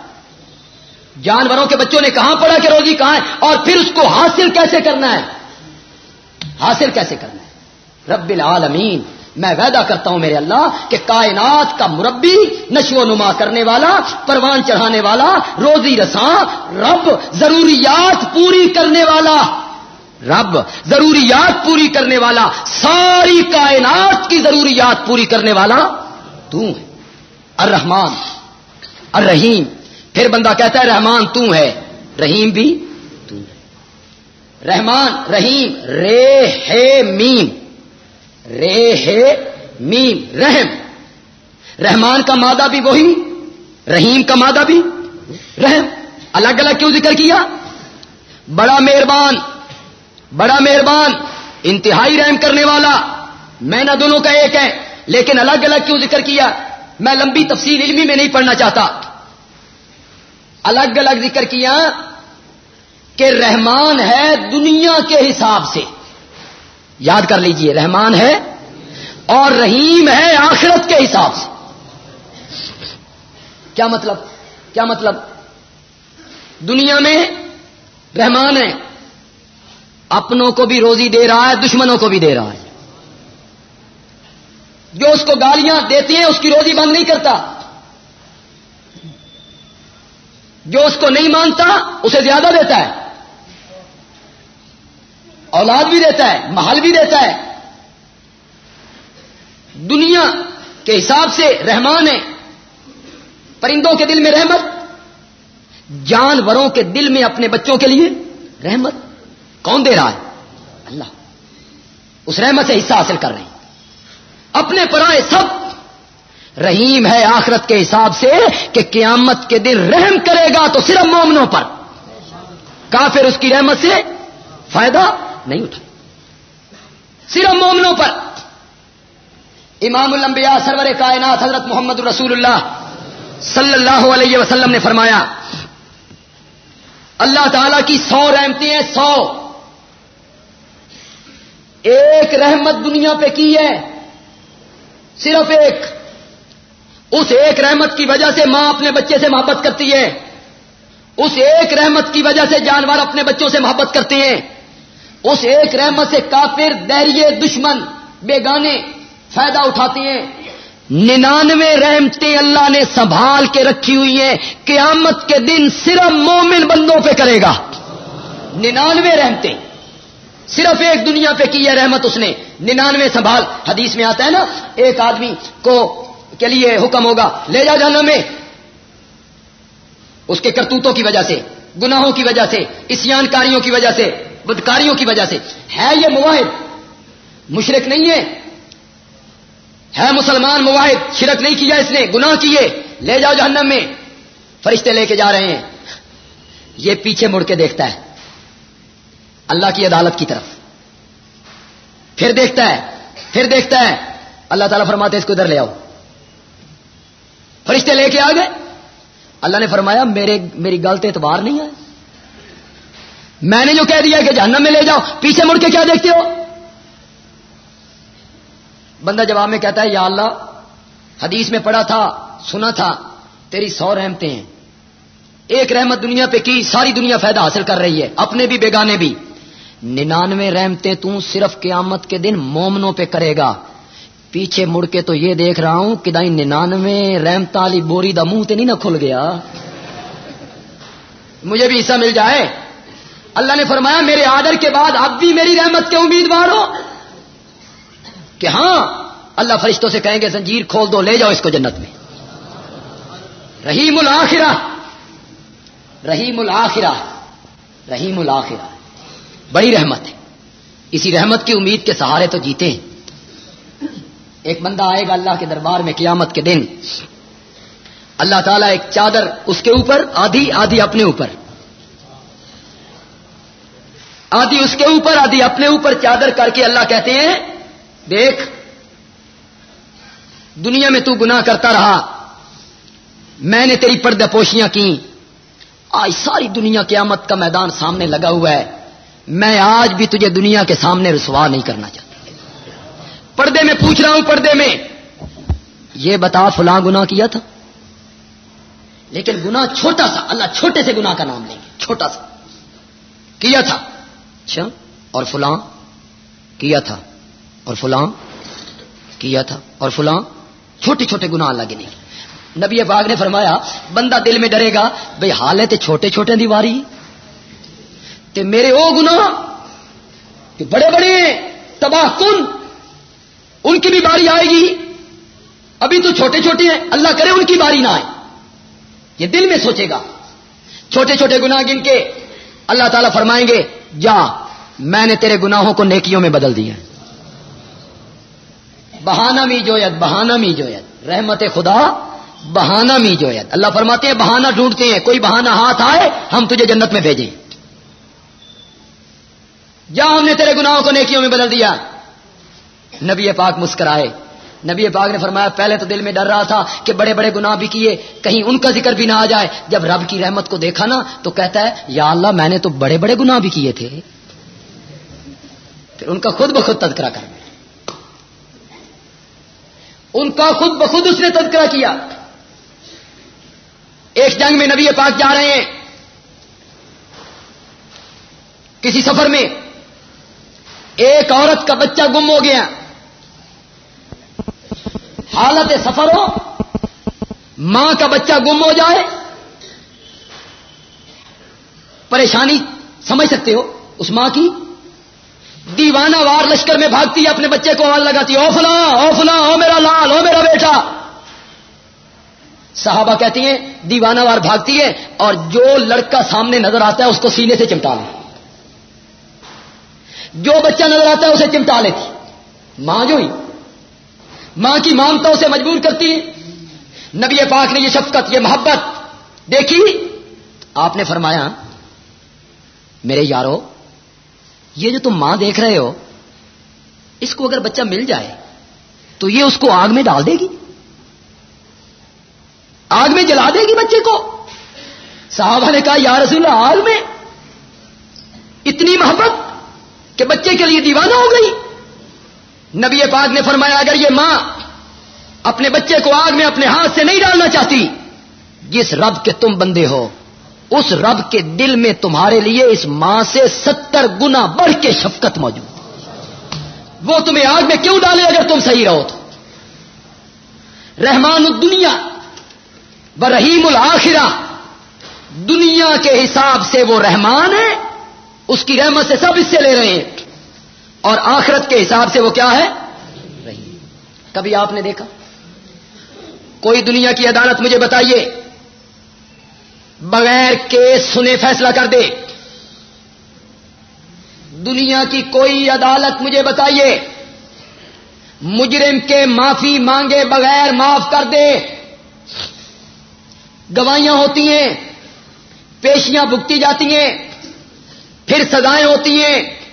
جانوروں کے بچوں نے کہاں پڑھا کہ روزی کہاں ہے؟ اور پھر اس کو حاصل کیسے کرنا ہے؟ حاصل کیسے کرنا ہے؟ رب العالمین، میں وعدہ کرتا ہوں میرے اللہ کہ کائنات کا مربی، نشو و نما کرنے والا، پروان چڑھانے والا، روزی رساں، رب ضروریات پوری کرنے والا، رب ضروریات پوری کرنے والا، ساری کائنات کی ضروریات پوری کرنے والا تو ہے۔ الرحمان الرحیم پھر بندہ کہتا ہے، رحمان تو ہے۔ رحیم بھی تو ہے۔ رحمان، رحیم، رے ہے میم۔ رے ہے میم، رحم۔ رحمان کا مادہ بھی وہی، رحیم کا مادہ بھی رحم۔ الگ الگ کیوں ذکر کیا؟ بڑا مہربان بڑا مہربان، انتہائی رحم کرنے والا۔ میں نہ دونوں کا ایک ہے، لیکن الگ الگ کیوں ذکر کیا؟ میں لمبی تفصیل علمی میں نہیں پڑھنا چاہتا۔ الگ الگ ذکر کیا کہ رحمان ہے دنیا کے حساب سے۔ یاد کر لیجیے، رحمان ہے اور رحیم ہے آخرت کے حساب سے۔ کیا مطلب؟ کیا مطلب؟ دنیا میں رحمان ہے، اپنوں کو بھی روزی دے رہا ہے، دشمنوں کو بھی دے رہا ہے۔ جو اس کو گالیاں دیتی ہیں، اس کی روزی بند نہیں کرتا۔ جو اس کو نہیں مانتا اسے زیادہ دیتا ہے۔ اولاد بھی دیتا ہے، محل بھی دیتا ہے۔ دنیا کے حساب سے رحمان ہے، پرندوں کے دل میں رحمت، جانوروں کے دل میں اپنے بچوں کے لیے رحمت۔ کون دے رہا ہے؟ اللہ۔ اس رحمت سے حصہ حاصل کر رہے ہیں۔ اپنے پرائے سب رحیم ہے آخرت کے حساب سے کہ قیامت کے دن رحم کرے گا تو صرف مومنوں پر۔ کافر اس کی رحمت سے فائدہ نہیں اٹھا۔ صرف مومنوں پر۔ امام الانبیاء سرور کائنات حضرت محمد رسول اللہ صلی اللہ علیہ وسلم نے فرمایا، اللہ تعالی کی سو رحمتیں ہیں، سو۔ ایک رحمت دنیا پہ کی ہے، صرف ایک۔ اس ایک رحمت کی وجہ سے ماں اپنے بچے سے محبت کرتی ہے۔ اس ایک رحمت کی وجہ سے جانور اپنے بچوں سے محبت کرتے ہیں۔ اس ایک رحمت سے کافر دہریے دشمن بیگانے فائدہ اٹھاتے ہیں۔ ننانوے رحمتیں اللہ نے سنبھال کے رکھی ہوئی ہیں۔ قیامت کے دن صرف مومن بندوں پہ کرے گا۔ ننانوے رحمتیں۔ صرف ایک دنیا پہ کی ہے رحمت اس نے۔ ننانوے سنبھال۔ حدیث میں آتا ہے نا، ایک آدمی کو کے لیے حکم ہوگا، لے جاؤ جانا میں۔ اس کے کرتوتوں کی وجہ سے، گناہوں کی وجہ سے اسیان کاریوں کی وجہ سے، بدکاریوں کی وجہ سے۔ ہے یہ مواحد؟ مشرق نہیں ہے۔ ہے مسلمان مواحد؟ شرک نہیں کیا اس نے، گناہ کیے۔ لے جاؤ جہنم میں۔ فرشتے لے کے جا رہے ہیں۔ یہ پیچھے مڑ کے دیکھتا ہے۔ اللہ کی عدالت کی طرف۔ پھر دیکھتا ہے، پھر دیکھتا ہے۔ اللہ تعالیٰ فرماتے اس کو ادھر لے آؤ۔ فرشتے لے کے آ گئے۔ اللہ نے فرمایا، میرے میری غلط اعتبار نہیں ہے۔ میں نے جو کہہ دیا کہ جہنم میں لے جاؤ، پیچھے مڑ کے کیا دیکھتے ہو؟ بندہ جواب میں کہتا ہے، یا اللہ، حدیث میں پڑھا تھا، سنا تھا، تیری سو رحمتیں ہیں۔ ایک رحمت دنیا پہ کی، ساری دنیا فائدہ حاصل کر رہی ہے، اپنے بھی، بیگانے بھی۔ ننانوے رحمتیں تو صرف قیامت کے دن مومنوں پہ کرے گا۔ پیچھے مڑ کے تو یہ دیکھ رہا ہوں کہ دائی ننانوے رحمت والی بوری دا منہ تے نہیں نہ کھل گیا۔ مجھے بھی حصہ مل جائے۔ اللہ نے فرمایا، میرے آدر کے بعد اب بھی میری رحمت کے امیدوار ہو۔ کہ ہاں اللہ فرشتوں سے کہیں گے، زنجیر کھول دو، لے جاؤ اس کو جنت میں۔ رحیم الآخرہ رحیم الآخرہ رحیم الآخرہ بڑی رحمت ہے۔ اسی رحمت کی امید کے سہارے تو جیتے ہیں۔ ایک بندہ آئے گا اللہ کے دربار میں قیامت کے دن۔ اللہ تعالیٰ ایک چادر اس کے اوپر، آدھی آدھی اپنے اوپر۔ آدھی اس کے اوپر، آدھی اپنے اوپر چادر کر کے اللہ کہتے ہیں، دیکھ، دنیا میں تو گناہ کرتا رہا۔ میں نے تیری پردہ پوشیاں کی آج ساری دنیا قیامت کا میدان سامنے لگا ہوا ہے۔ میں آج بھی تجھے دنیا کے سامنے رسوا نہیں کرنا چاہتا۔ پردے میں پوچھ رہا ہوں، پردے میں۔ یہ بتا فلاں گنا کیا تھا؟ لیکن گنا چھوٹا سا، اللہ چھوٹے سے گنا کا نام لیں گے، چھوٹا سا۔ کیا تھا؟ اچھا اور فلاں؟ کیا تھا؟ اور فلاں؟ کیا تھا؟ اور فلاں؟ چھوٹے چھوٹے گنا اللہ کے نہیں نبی باغ نے فرمایا، بندہ دل میں ڈرے گا بھائی حال ہے تو چھوٹے چھوٹے دیواری۔ تے میرے او گنا بڑے بڑے تباہ کن ان کی بھی باری آئے گی۔ ابھی تو چھوٹے چھوٹے ہیں۔ اللہ کرے ان کی باری نہ آئے۔ یہ دل میں سوچے گا۔ چھوٹے چھوٹے گنا گن کے اللہ تعالیٰ فرمائیں گے، جا، میں نے تیرے گناہوں کو نیکیوں میں بدل دیا بہانہ می جویت، بہانہ می جویت۔ رحمت خدا، بہانہ می جویت۔ اللہ فرماتے ہیں، بہانہ ڈھونڈتے ہیں۔ کوئی بہانہ ہاتھ آئے، ہم تجھے جنت میں بھیجیں۔ جا، ہم نے تیرے گناہوں کو نیکیوں میں بدل دیا۔ نبی پاک مسکرائے۔ نبی پاک نے فرمایا، پہلے تو دل میں ڈر رہا تھا کہ بڑے بڑے گناہ بھی کیے، کہیں ان کا ذکر بھی نہ آ جائے۔ جب رب کی رحمت کو دیکھا نا، تو کہتا ہے، یا اللہ، میں نے تو بڑے بڑے گناہ بھی کیے تھے۔ پھر ان کا خود بخود تذکرہ کر۔ ان کا خود بخود اس نے تذکرہ کیا۔ ایک جنگ میں نبی پاک جا رہے ہیں۔ کسی سفر میں ایک عورت کا بچہ گم ہو گیا۔ حالت سفر ہو، ماں کا بچہ گم ہو جائے، پریشانی سمجھ سکتے ہو اس ماں کی؟ دیوانہ وار لشکر میں بھاگتی ہے، اپنے بچے کو آواز لگاتی او فلاں او فلاں، او میرا لال، او میرا بیٹا! صحابہ کہتی ہیں، دیوانہ وار بھاگتی ہے اور جو لڑکا سامنے نظر آتا ہے، اس کو سینے سے چمٹا لے۔ جو بچہ نظر آتا ہے، اسے چمٹا لیتی۔ ماں جو ہی ماں کی مامتا اسے مجبور کرتی ہے نبی پاک نے یہ شفقت، یہ محبت دیکھی۔ آپ نے فرمایا، میرے یارو، یہ جو تم ماں دیکھ رہے ہو، اس کو اگر بچہ مل جائے، تو یہ اس کو آگ میں ڈال دے گی۔ آگ میں جلا دے گی بچے کو۔ صحابہ نے کہا، یا رسول اللہ، آگ میں۔ اتنی محبت کہ بچے کے لیے دیوانہ ہو گئی۔ نبی پاک نے فرمایا، اگر یہ ماں اپنے بچے کو آگ میں اپنے ہاتھ سے نہیں ڈالنا چاہتی، جس رب کے تم بندے ہو، اس رب کے دل میں تمہارے لیے اس ماں سے ستر گنا بڑھ کے شفقت موجود وہ تمہیں آگ میں کیوں ڈالے اگر تم صحیح رہو تو؟ رحمان الدنیا، برحیم الآخرہ دنیا کے حساب سے وہ رحمان ہے، اس کی رحمت سے سب اس سے لے رہے ہیں۔ اور آخرت کے حساب سے وہ کیا ہے؟ رہی۔ کبھی آپ نے دیکھا؟ کوئی دنیا کی عدالت مجھے بتائیے، بغیر کیس سنے فیصلہ کر دے۔ دنیا کی کوئی عدالت مجھے بتائیے، مجرم کے معافی مانگے بغیر معاف کر دے۔ گواہیاں ہوتی ہیں، پیشیاں بھگتی جاتی ہیں، پھر سزائیں ہوتی ہیں۔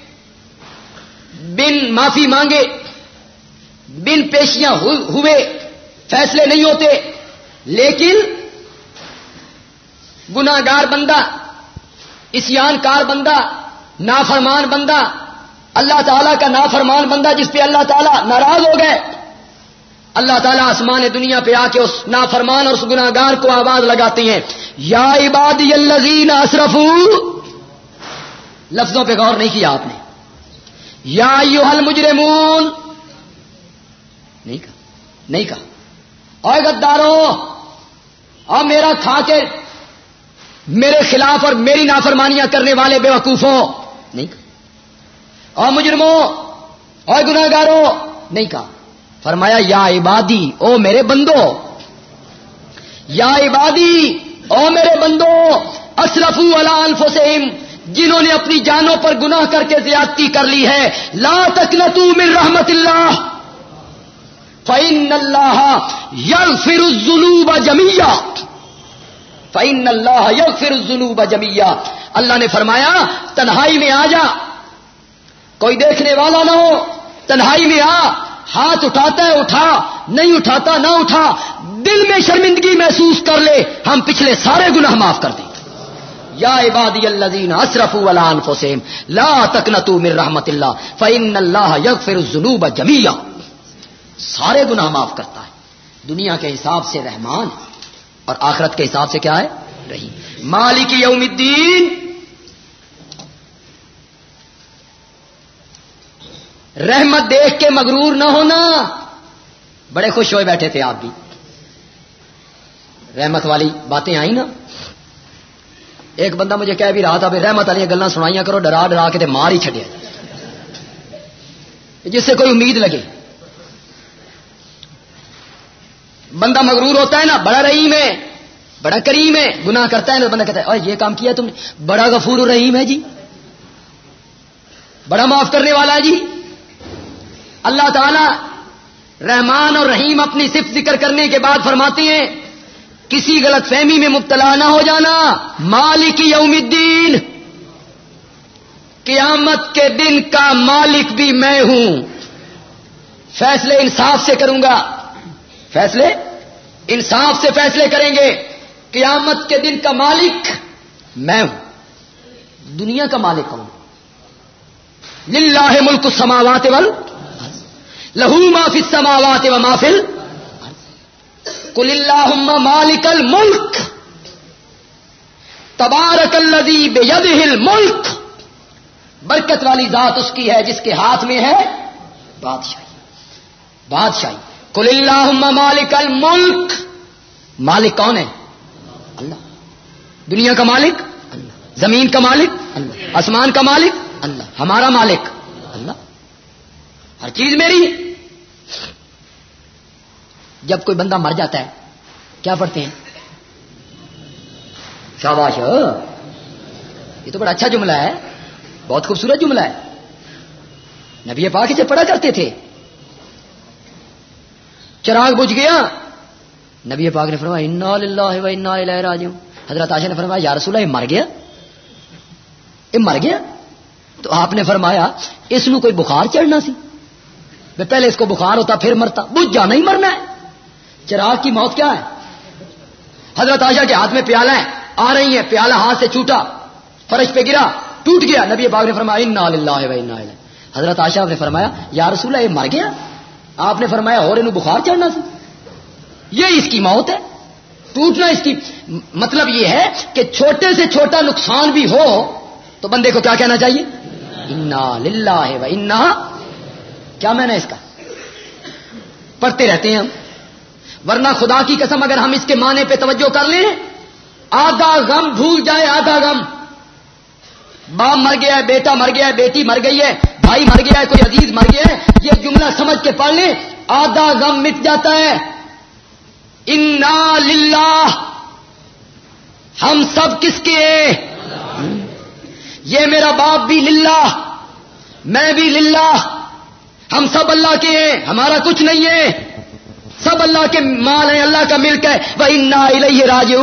بن معافی مانگے بن پیشیاں ہوئے، فیصلے نہیں ہوتے، لیکن گناگار بندہ اسیان کار بندہ، نافرمان بندہ، اللہ تعالیٰ کا نافرمان بندہ جس پہ اللہ تعالیٰ ناراض ہو گئے، اللہ تعالیٰ آسمان دنیا پہ آ کے اس نافرمان اور اس گناگار کو آواز لگاتی ہیں۔ یا عبادی الزین اشرف لفظوں پہ غور نہیں کیا آپ نے۔ یا یو حل مجرمون نہیں کہا نہیں کہا۔ اور گدارو اور میرا کھا کے میرے خلاف اور میری نافرمانیاں کرنے والے بے وقوفوں نہیں کہا۔ اور مجرموں اور گناگاروں نہیں کہا۔ فرمایا، یا عبادی، او میرے بندو۔ یا عبادی، او میرے بندو اشرف انفسہم۔ جنہوں نے اپنی جانوں پر گناہ کر کے زیادتی کر لی ہے، لا تکنتو من رحمت اللہ. فعن اللہ یل فر جمیا فعن اللہ یل فر جمیا اللہ نے فرمایا، تنہائی میں آ جا. کوئی دیکھنے والا نہ ہو، تنہائی میں آ. ہاتھ اٹھاتا ہے، اٹھا. نہیں اٹھاتا، نہ اٹھا. دل میں شرمندگی محسوس کر لے، ہم پچھلے سارے گناہ معاف کر دیں۔ یا عبادی الذین اسرفوا علی انفسهم لا تقنطوا من رحمت اللہ فان اللہ یغفر الذنوب جميعا سارے گناہ معاف کرتا ہے۔ دنیا کے حساب سے رحمان اور آخرت کے حساب سے کیا ہے؟ رہی مالک یوم الدین۔ رحمت دیکھ کے مغرور نہ ہونا۔ بڑے خوش ہوئے بیٹھے تھے آپ بھی۔ رحمت والی باتیں آئی نا؟ ایک بندہ مجھے کہہ بھی رہا تھا رحمت والی گلیں سنائیاں کرو، ڈرا ڈرا کے مار ہی چڈیا جس سے کوئی امید لگے۔ بندہ مغرور ہوتا ہے نا، بڑا رحیم ہے، بڑا کریم ہے، گناہ کرتا ہے نا، بندہ کہتا ہے اور یہ کام کیا تم نے؟ بڑا غفور رحیم ہے جی۔ بڑا معاف کرنے والا ہے جی۔ اللہ تعالی رحمان اور رحیم اپنی صفت ذکر کرنے کے بعد فرماتی ہیں کسی غلط فہمی میں مبتلا نہ ہو جانا۔ مالک یوم الدین۔ قیامت کے دن کا مالک بھی میں ہوں۔ فیصلے انصاف سے کروں گا۔ فیصلے انصاف سے فیصلے کریں گے۔ قیامت کے دن کا مالک میں ہوں۔ دنیا کا مالک ہوں للہ ملک سماوات ول لہو مافل سماوات و مافل کل اللہ مالک الملک تبارک الذی بید ملک برکت والی ذات اس کی ہے جس کے ہاتھ میں ہے بادشاہی۔ بادشاہی۔ کل اللہ مالک الملک۔ مالک کون ہے؟ اللہ۔ دنیا کا مالک؟ اللہ۔ زمین کا مالک؟ اللہ۔ آسمان کا مالک؟ اللہ۔ ہمارا مالک؟ اللہ۔ ہر چیز میری۔ جب کوئی بندہ مر جاتا ہے، کیا پڑھتے ہیں؟ شاباش ہاں؟ یہ تو بڑا اچھا جملہ ہے، بہت خوبصورت جملہ ہے۔ نبی پاک اسے پڑھا کرتے تھے۔ چراغ بجھ گیا۔ نبی پاک نے فرمایا، انا للہ و انا الیہ راجعون. حضرت عائشہ نے فرمایا، یا رسول اللہ، یہ مر گیا؟ یہ مر گیا؟ تو آپ نے فرمایا، اس نو کوئی بخار چڑھنا سی۔ میں پہلے اس کو بخار ہوتا، پھر مرتا۔ بجھ جانا ہی مرنا ہے۔ چراغ کی موت کیا ہے؟ حضرت عائشہ کے ہاتھ میں پیالہ ہے، آ رہی ہے پیالہ ہاتھ سے چوٹا فرش پہ گرا، ٹوٹ گیا۔ نبی پاک نے فرمایا، انا للہ حضرت عائشہ نے فرمایا، یا رسول اللہ، یہ مر گیا؟ آپ نے فرمایا، اور انہوں بخار چڑھنا سی یہ اس کی موت ہے۔ ٹوٹنا اس کی مطلب یہ ہے کہ چھوٹے سے چھوٹا نقصان بھی ہو، تو بندے کو کیا کہنا چاہیے؟ انا للہ و انا کیا میں نے اس کا؟ پڑھتے رہتے ہیں ہم۔ ورنہ خدا کی قسم اگر ہم اس کے معنی پہ توجہ کر لیں، آدھا غم بھول جائے، آدھا غم۔ باپ مر گیا ہے، بیٹا مر گیا ہے، بیٹی مر گئی ہے، بھائی مر گیا ہے، کوئی عزیز مر گیا ہے، یہ جملہ سمجھ کے پڑھ لیں۔ آدھا غم مٹ جاتا ہے۔ انا للہ ہم سب کس کے؟ یہ میرا باپ بھی للہ میں بھی للہ ہم سب اللہ کے ہیں، ہمارا کچھ نہیں ہے۔ سب اللہ کے مال ہیں، اللہ کا ملک ہے۔ وہ انا راج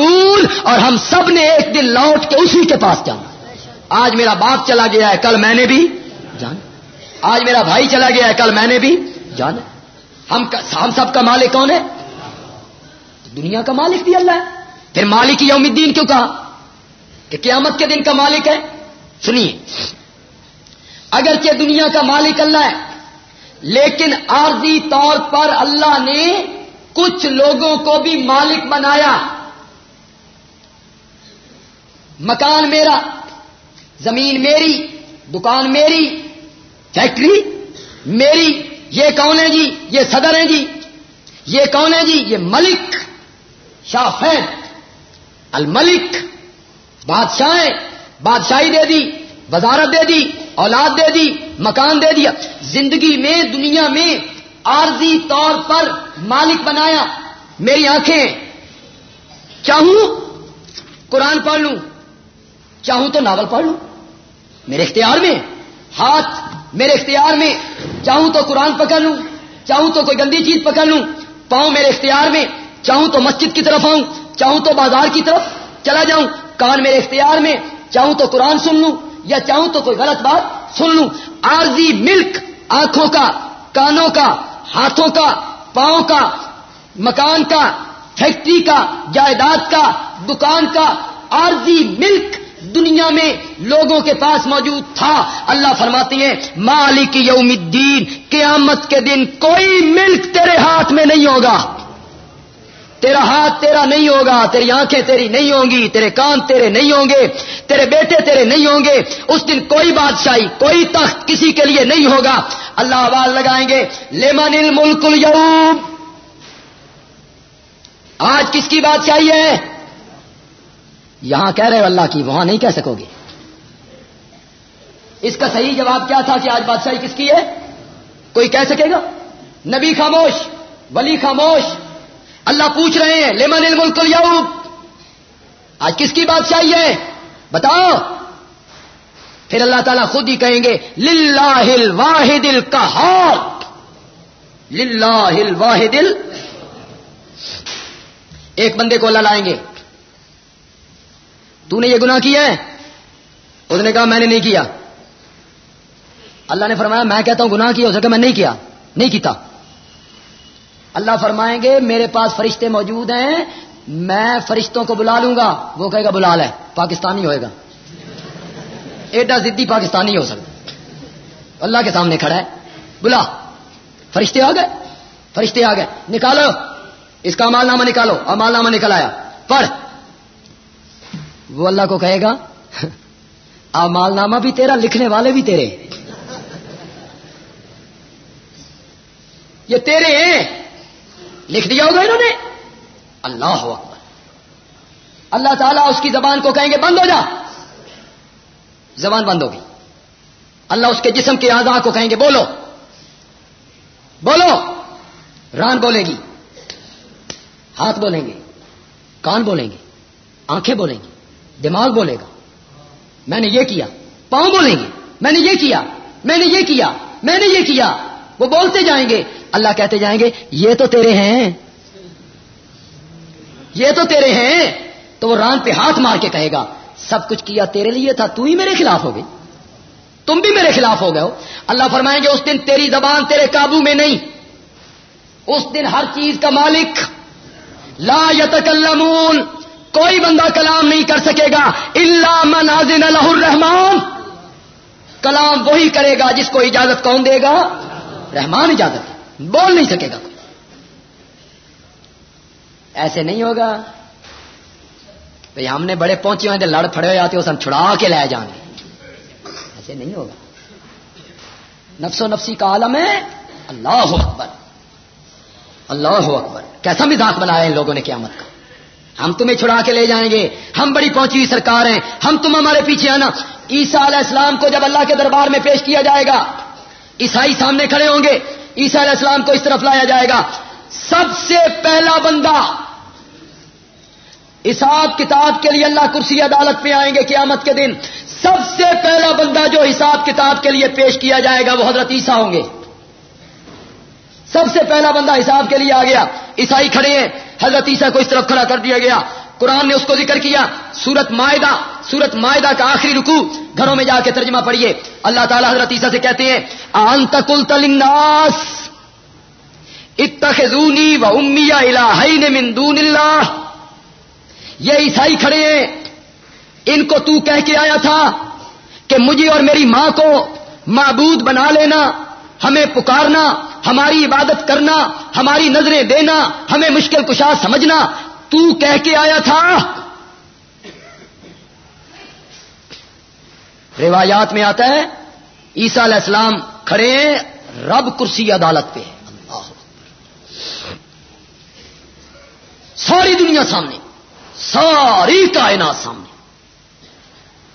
اور ہم سب نے ایک دن لوٹ کے اسی کے پاس جانا آج میرا باپ چلا گیا ہے، کل میں نے بھی۔ جانا آج میرا بھائی چلا گیا ہے، کل میں نے بھی۔ جانا ہم ہم سب کا مالک کون ہے؟ دنیا کا مالک بھی اللہ ہے۔ پھر مالک یوم الدین کیوں کہا؟ کہ قیامت کے دن کا مالک ہے۔ سنیے۔ اگرچہ دنیا کا مالک اللہ ہے لیکن عارضی طور پر اللہ نے کچھ لوگوں کو بھی مالک بنایا۔ مکان میرا، زمین میری، دکان میری، فیکٹری میری، یہ کون ہے جی؟ یہ صدر ہیں جی۔ یہ کون ہے جی؟ یہ ملک۔ شاہ فید الملک۔ بادشاہ بادشاہی دے دی، وزارت دے دی۔ اولاد دے دی، مکان دے دیا۔ زندگی میں، دنیا میں عارضی طور پر مالک بنایا۔ میری آنکھیں چاہوں قرآن پڑھ لوں۔ چاہوں تو ناول پڑھ لوں؟ میرے اختیار میں۔ ہاتھ میرے اختیار میں۔ چاہوں تو قرآن پکڑ لوں؟ چاہوں تو کوئی گندی چیز پکڑ لوں؟ پاؤں میرے اختیار میں۔ چاہوں تو مسجد کی طرف آؤں؟ چاہوں تو بازار کی طرف چلا جاؤں؟ کان میرے اختیار میں۔ چاہوں تو قرآن سن لوں؟ یا چاہوں تو کوئی غلط بات سن لوں۔ آرزی ملک آنکھوں کا، کانوں کا، ہاتھوں کا، پاؤں کا، مکان کا، فیکٹری کا، جائیداد کا، دکان کا۔ آرزی ملک دنیا میں لوگوں کے پاس موجود تھا۔ اللہ فرماتی ہیں، مالک یوم الدین، قیامت کے دن کوئی ملک تیرے ہاتھ میں نہیں ہوگا۔ تیرا ہاتھ تیرا نہیں ہوگا، تیری آنکھیں تیری نہیں ہوں گی تیرے کان تیرے نہیں ہوں گے، تیرے بیٹے تیرے نہیں ہوں گے، اس دن کوئی بادشاہی، کوئی تخت کسی کے لیے نہیں ہوگا۔ اللہ آواز لگائیں گے لیمن الملک اليوم۔ آج کس کی بادشاہی ہے؟ یہاں کہہ رہے ہو اللہ کی، وہاں نہیں کہہ سکو گے۔ اس کا صحیح جواب کیا تھا کہ آج بادشاہی کس کی ہے؟ کوئی کہہ سکے گا؟ نبی خاموش، ولی خاموش۔ اللہ پوچھ رہے ہیں، لیمن الملک اليوم آج کس کی بادشاہی ہے بتاؤ۔ پھر اللہ تعالیٰ خود ہی کہیں گے للہ الواحد القہار۔ للہ الواحد ال ایک بندے کو اللہ لائیں گے۔ تو نے یہ گناہ کیا ہے؟ اس نے کہا، میں نے نہیں کیا۔ اللہ نے فرمایا، میں کہتا ہوں، گناہ کیا ہو سکے میں نہیں کیا، نہیں کیتا۔ اللہ فرمائیں گے، میرے پاس فرشتے موجود ہیں، میں فرشتوں کو بلا لوں گا۔ وہ کہے گا بلا لے پاکستانی ہوئے گا۔ ایڈا زدی پاکستانی ہو سکتا۔ اللہ کے سامنے کھڑا ہے۔ بلا۔ فرشتے آ گئے۔ فرشتے آ گئے۔ نکالو۔ اس کا مال نامہ نکالو۔ اور مال نامہ نکل آیا۔ پڑھ۔ وہ اللہ کو کہے گا مال نامہ بھی تیرا، لکھنے والے بھی تیرے۔ یہ تیرے ہیں۔ لکھ دیا ہوگا انہوں نے۔ اللہ اکبر۔ اللہ تعالیٰ اس کی زبان کو کہیں گے، بند ہو جا۔ زبان بند ہوگی۔ اللہ اس کے جسم کے آزاد کو کہیں گے، بولو۔ بولو۔ ران بولے گی۔ ہاتھ بولیں گے۔ کان بولیں گے۔ آنکھیں بولیں گی۔ دماغ بولے گا۔ میں نے یہ کیا۔ پاؤں بولیں گے۔ میں نے یہ کیا۔ میں نے یہ کیا۔ میں نے یہ کیا۔ وہ بولتے جائیں گے۔ اللہ کہتے جائیں گے، یہ تو تیرے ہیں۔ یہ تو تیرے ہیں۔ تو وہ ران پہ ہاتھ مار کے کہے گا، سب کچھ کیا تیرے لیے تھا، تو ہی میرے خلاف ہو گئی۔ تم بھی میرے خلاف ہو گئے ہو۔ اللہ فرمائیں گے، اس دن تیری زبان تیرے قابو میں نہیں۔ اس دن ہر چیز کا مالک۔ لا یتکلمون، کوئی بندہ کلام نہیں کر سکے گا۔ اللہ منازن الرحمان کلام وہی کرے گا جس کو اجازت کون دے گا؟ رحمان اجازت بول نہیں سکے گا۔ ایسے نہیں ہوگا۔ بھائی ہم نے بڑے پہنچے ہوئے لڑ پڑے ہوئے آتے ہو سب چھڑا کے لے جائیں گے۔ ایسے نہیں ہوگا۔ نفس و نفسی کا عالم ہے۔ اللہ اکبر۔ اللہ اکبر۔ کیسا مزاق بنایا ان لوگوں نے قیامت کا۔ ہم تمہیں چھڑا کے لے جائیں گے۔ ہم بڑی پہنچی ہوئی سرکار ہیں۔ ہم تم ہمارے پیچھے آنا عیسا علیہ السلام کو جب اللہ کے دربار میں پیش کیا جائے گا عیسائی سامنے کھڑے ہوں گے۔ عیسا علیہ السلام کو اس طرف لایا جائے گا۔ سب سے پہلا بندہ حساب کتاب کے لیے اللہ کرسی عدالت پہ آئیں گے قیامت کے دن۔ سب سے پہلا بندہ جو حساب کتاب کے لیے پیش کیا جائے گا وہ حضرت عیسیٰ ہوں گے۔ سب سے پہلا بندہ حساب کے لیے آ گیا۔ عیسائی کھڑے ہیں۔ حضرت عیسیٰ کو اس طرف کھڑا کر دیا گیا۔ قرآن نے اس کو ذکر کیا، سورت معاہدہ سورت معاہدہ کا آخری رکو گھروں میں جا کے ترجمہ پڑھیے۔ اللہ تعالیٰ حضرت عیسیٰ سے کہتے ہیں آنتکل تلناس اتخذونی و امیہ الہین من دون اللہ. یہ عیسائی کھڑے ہیں۔ ان کو تو کہہ کے آیا تھا کہ مجھے اور میری ماں کو معبود بنا لینا، ہمیں پکارنا، ہماری عبادت کرنا، ہماری نظریں دینا، ہمیں مشکل کشا سمجھنا تو کہہ کے آیا تھا۔ روایات میں آتا ہے، عیسیٰ علیہ السلام کھڑے رب کرسی عدالت پہ ساری دنیا سامنے، ساری کائنات سامنے۔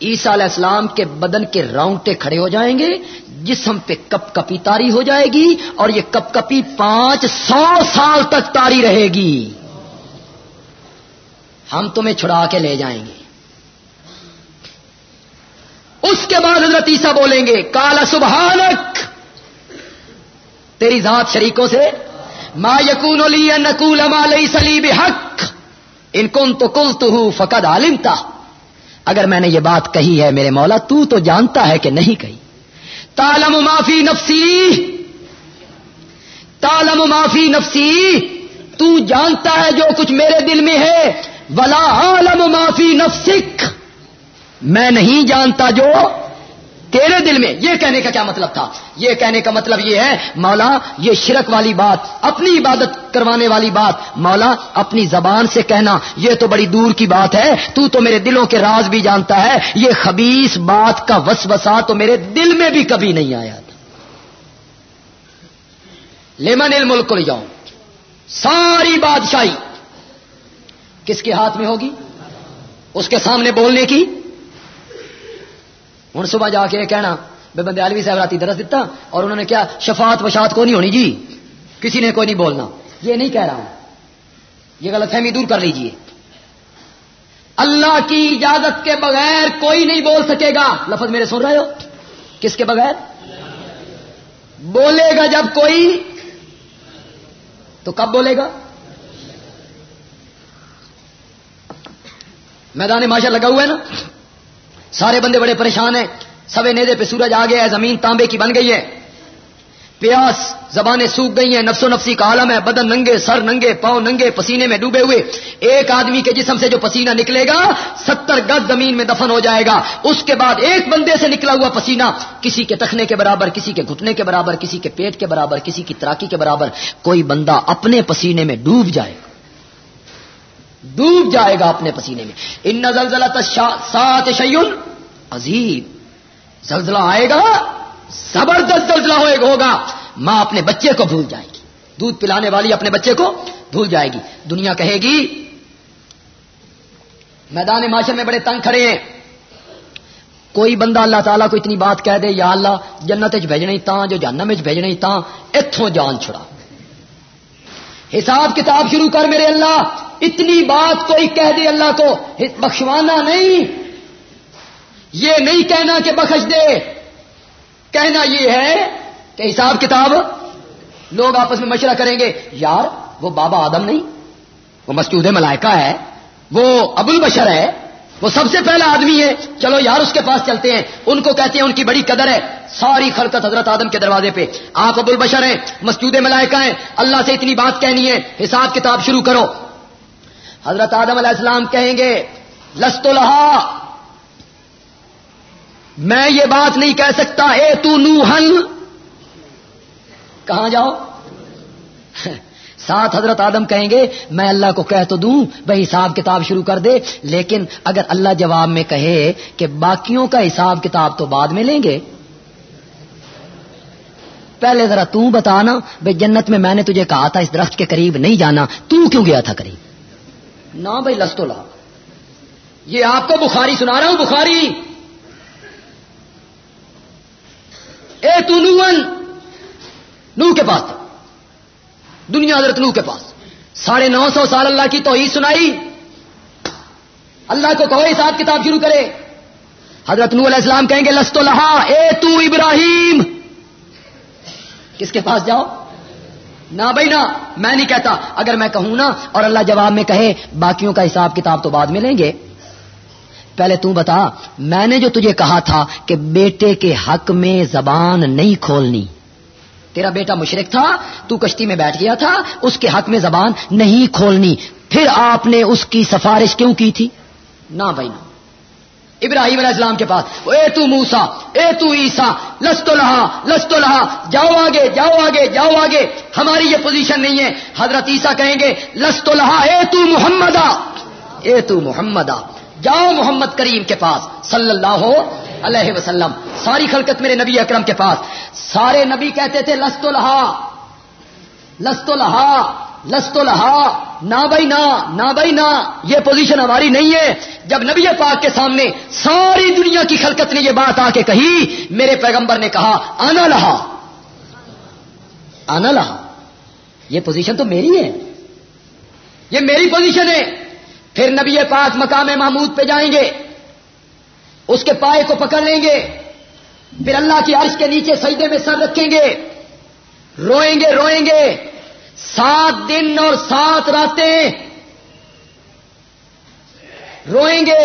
عیسیٰ علیہ السلام کے بدن کے راؤنٹے کھڑے ہو جائیں گے، جسم پہ کپ کپی تاری ہو جائے گی اور یہ کپ کپی پانچ سو سال تک تاری رہے گی۔ ہم تمہیں چھڑا کے لے جائیں گے۔ اس کے بعد حضرت عیسیٰ بولیں گے کالا سبحانک۔ تیری ذات شریکوں سے، ما یقون نقول لئی سلیب حق ان کن تو کل تو فقد عالم تھا اگر میں نے یہ بات کہی ہے میرے مولا، تو تو جانتا ہے کہ نہیں کہی۔ تالم معافی نفسی۔ تالم معافی نفسی۔ تو جانتا ہے جو کچھ میرے دل میں ہے۔ ولا عالم معافی نفسک میں نہیں جانتا جو تیرے دل میں۔ یہ کہنے کا کیا مطلب تھا؟ یہ کہنے کا مطلب یہ ہے، مولا، یہ شرک والی بات، اپنی عبادت کروانے والی بات۔ مولا، اپنی زبان سے کہنا، یہ تو بڑی دور کی بات ہے۔ تو تو میرے دلوں کے راز بھی جانتا ہے۔ یہ خبیص بات کا وسوسا تو میرے دل میں بھی کبھی نہیں آیا تھا۔ لیمن الملک کو لے جاؤں ساری بادشاہی۔ کس کے ہاتھ میں ہوگی؟ اس کے سامنے بولنے کی؟ ہوں صبح جا کے کہنا، بے بندے عالوی صاحب رات درس دیتا اور انہوں نے کیا شفات وشات کو نہیں ہونی جی کسی نے کوئی نہیں بولنا۔ یہ نہیں کہہ رہا ہوں۔ یہ غلط فہمی دور کر لیجیے۔ اللہ کی اجازت کے بغیر کوئی نہیں بول سکے گا۔ لفظ میرے سن رہے ہو؟ کس کے بغیر؟ بولے گا جب کوئی۔ تو کب بولے گا؟ میدان معاشر لگا ہوا ہے نا؟ سارے بندے بڑے پریشان ہیں۔ سوے نیدے پہ سورج آ گیا ہے، زمین تانبے کی بن گئی ہے۔ پیاس زبانیں سوکھ گئی ہیں نفس و نفسی کا عالم ہے۔ بدن ننگے، سر ننگے، پاؤں ننگے، پسینے میں ڈوبے ہوئے۔ ایک آدمی کے جسم سے جو پسینہ نکلے گا، ستر گز زمین میں دفن ہو جائے گا۔ اس کے بعد ایک بندے سے نکلا ہوا پسینہ کسی کے تخنے کے برابر، کسی کے گھٹنے کے برابر، کسی کے پیٹ کے برابر، کسی کی تراکی کے برابر۔ کوئی بندہ اپنے پسینے میں ڈوب جائے۔ گا ڈوب جائے گا اپنے پسینے میں۔ ان نزل سات شیون عظیم زلزلہ آئے گا، زبردست زلزلہ ہوگا۔ ماں اپنے بچے کو بھول جائے گی۔ دودھ پلانے والی اپنے بچے کو بھول جائے گی۔ دنیا کہے گی، میدان معاشر میں بڑے تنگ کھڑے ہیں۔ کوئی بندہ اللہ تعالیٰ کو اتنی بات کہہ دے، یا اللہ، جنت بھیجنے تا جو جہنم بھیجنے تا اتوں جان چھڑا۔ حساب کتاب شروع کر میرے اللہ، اتنی بات کوئی کہہ دے اللہ کو، بخشوانا نہیں۔ یہ نہیں کہنا کہ بخش دے۔ کہنا یہ ہے کہ حساب کتاب لوگ آپس میں مشورہ کریں گے، یار، وہ بابا آدم نہیں، وہ مسجود ملائکہ ہے، وہ ابو البشر ہے وہ سب سے پہلا آدمی ہے۔ چلو یار، اس کے پاس چلتے ہیں۔ ان کو کہتے ہیں ان کی بڑی قدر ہے۔ ساری خلقت حضرت آدم کے دروازے پہ۔ آپ ابو البشر ہیں مسجود ملائکہ ہیں۔ اللہ سے اتنی بات کہنی ہے۔ حساب کتاب شروع کرو۔ حضرت آدم علیہ السلام کہیں گے، لست لہا۔ میں یہ بات نہیں کہہ سکتا۔ اے تو نوہن کہاں جاؤ؟ ساتھ حضرت آدم کہیں گے، میں اللہ کو کہہ تو دوں، بھائی حساب کتاب شروع کر دے۔ لیکن اگر اللہ جواب میں کہے کہ باقیوں کا حساب کتاب تو بعد میں لیں گے۔ پہلے ذرا تو بتانا، بھائی جنت میں میں نے تجھے کہا تھا، اس درخت کے قریب نہیں جانا۔ تو کیوں گیا تھا قریب؟ نہ بھائی لستو لا۔ یہ آپ کو بخاری سنا رہا ہوں، بخاری۔ اے تو نو کے پاس۔ دنیا حضرت نو کے پاس۔ ساڑھے نو سو سال اللہ کی توحید سنائی۔ اللہ کو کہو حساب کتاب شروع کرے۔ حضرت نو علیہ السلام کہیں گے، لستو لہا، اے تو ابراہیم! کس کے پاس جاؤ؟ نہ بھائی، نہ۔ میں نہیں کہتا۔ اگر میں کہوں نا اور اللہ جواب میں کہے، باقیوں کا حساب کتاب تو بعد میں لیں گے۔ پہلے تو بتا، میں نے جو تجھے کہا تھا کہ بیٹے کے حق میں زبان نہیں کھولنی۔ تیرا بیٹا مشرق تھا، تو کشتی میں بیٹھ گیا تھا، اس کے حق میں زبان نہیں کھولنی۔ پھر آپ نے اس کی سفارش کیوں کی تھی؟ نہ بھائی، نہ۔ ابراہیم علیہ السلام کے پاس، اے تو موسا اے تو عیسا لست لہا لست لہا، جاؤ آگے جاؤ آگے جاؤ آگے۔ ہماری یہ پوزیشن نہیں ہے۔ حضرت عیسا کہیں گے لست لہا، اے تو محمد اے تو محمد جاؤ محمد کریم کے پاس، صلی اللہ علیہ وسلم۔ ساری خلقت میرے نبی اکرم کے پاس۔ سارے نبی کہتے تھے لست لہا لست لہا لست لہا نہ بھائی نہ نہ بھائی نہ یہ پوزیشن ہماری نہیں ہے۔ جب نبی پاک کے سامنے ساری دنیا کی خلقت نے یہ بات آ کے کہی، میرے پیغمبر نے کہا آنا لہا۔ آنا لہا۔ یہ پوزیشن تو میری ہے۔ یہ میری پوزیشن ہے۔ پھر نبی پاک مقام محمود پہ جائیں گے، اس کے پائے کو پکڑ لیں گے، پھر اللہ کی عرش کے نیچے سجدے میں سر رکھیں گے، روئیں گے روئیں گے، سات دن اور سات راتیں روئیں گے۔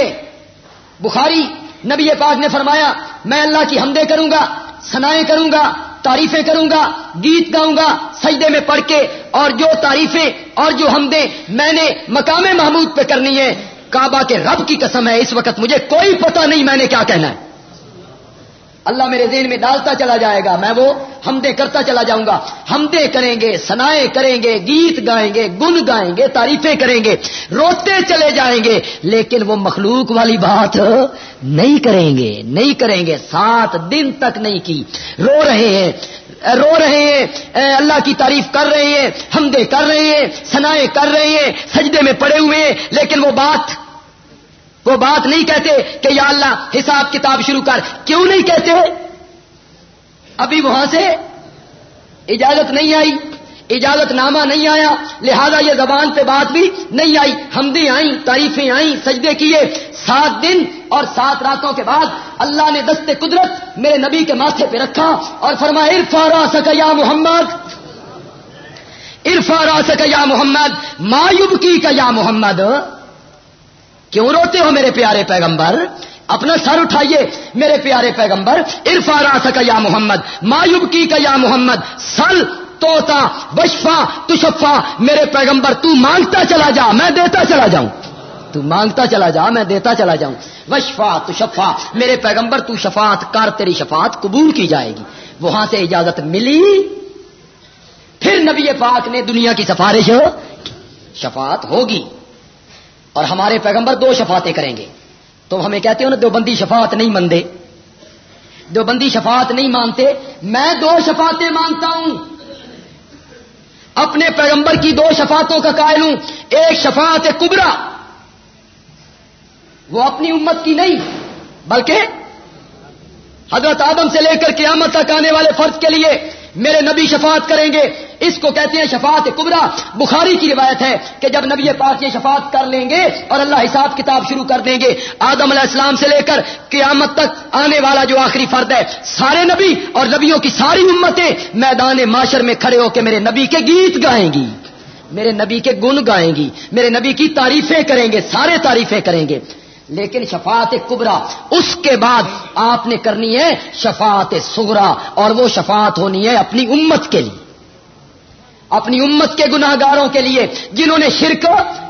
بخاری نبی پاک نے فرمایا، میں اللہ کی حمدے کروں گا سنائیں کروں گا تعریفیں کروں گا، گیت گاؤں گا، سجدے میں پڑھ کے، اور جو تعریفیں اور جو حمدیں میں نے مقام محمود پہ کرنی ہے کعبہ کے رب کی قسم ہے، اس وقت مجھے کوئی پتہ نہیں میں نے کیا کہنا ہے۔ اللہ میرے ذہن میں ڈالتا چلا جائے گا، میں وہ ہمدے کرتا چلا جاؤں گا۔ ہمدے کریں گے، سنائے کریں گے، گیت گائیں گے، گن گائیں گے، تعریفیں کریں گے، روتے چلے جائیں گے۔ لیکن وہ مخلوق والی بات نہیں کریں گے، نہیں کریں گے۔ سات دن تک نہیں کی۔ رو رہے ہیں، رو رہے ہیں اللہ کی تعریف کر رہے ہیں، ہمدے کر رہے ہیں، سنائے کر رہے ہیں، سجدے میں پڑے ہوئے ہیں، لیکن وہ بات وہ بات نہیں کہتے کہ یا اللہ حساب کتاب شروع کر۔ کیوں نہیں کہتے؟ ابھی وہاں سے اجازت نہیں آئی اجازت نامہ نہیں آیا، لہذا یہ زبان پہ بات بھی نہیں آئی۔ ہمدیں آئیں، تعریفیں آئیں، سجدے کیے۔ سات دن اور سات راتوں کے بعد اللہ نے دست قدرت میرے نبی کے ماتھے پہ رکھا اور فرما عرفا سکا یا محمد عرفا را سکا یا محمد مایوب کی کا یا محمد۔ کیوں روتے ہو میرے پیارے پیغمبر؟ اپنا سر اٹھائیے میرے پیارے پیغمبر عرفا را سکا یا محمد مایوب کی کا یا محمد، سل توتا بشفا، تشفا، میرے پیغمبر، تو مانگتا چلا جا، میں دیتا چلا جاؤں۔ تو مانگتا چلا جا، میں دیتا چلا جاؤں۔ وشفا تشفا، میرے پیغمبر، تو شفاعت کر، تیری شفاعت قبول کی جائے گی۔ وہاں سے اجازت ملی۔ پھر نبی پاک نے دنیا کی سفارش، شفاعت ہوگی۔ اور ہمارے پیغمبر دو شفاعتیں کریں گے۔ تو ہمیں کہتے ہو نا دو بندی شفاعت نہیں مندے۔ دو بندی شفاعت نہیں مانتے۔ میں دو شفاعتیں مانتا ہوں۔ اپنے پیغمبر کی دو شفاعتوں کا قائل ہوں۔ ایک شفاعت کبرا۔ وہ اپنی امت کی نہیں، بلکہ حضرت آدم سے لے کر قیامت تک آنے والے فرض کے لیے میرے نبی شفاعت کریں گے۔ اس کو کہتے ہیں شفاعت کبرا۔ بخاری کی روایت ہے کہ جب نبی پاک یہ شفاعت کر لیں گے اور اللہ حساب کتاب شروع کر دیں گے، آدم علیہ السلام سے لے کر قیامت تک آنے والا جو آخری فرد ہے، سارے نبی اور نبیوں کی ساری امتیں میدان معاشر میں کھڑے ہو کے میرے نبی کے گیت گائیں گی۔ میرے نبی کے گن گائیں گی۔ میرے نبی کی تعریفیں کریں گے، سارے تعریفیں کریں گے۔ لیکن شفاعت کبرا، اس کے بعد آپ نے کرنی ہے شفاعت سغرا اور وہ شفاعت ہونی ہے اپنی امت کے لیے۔ اپنی امت کے گناہ گاروں کے لیے، جنہوں نے شرک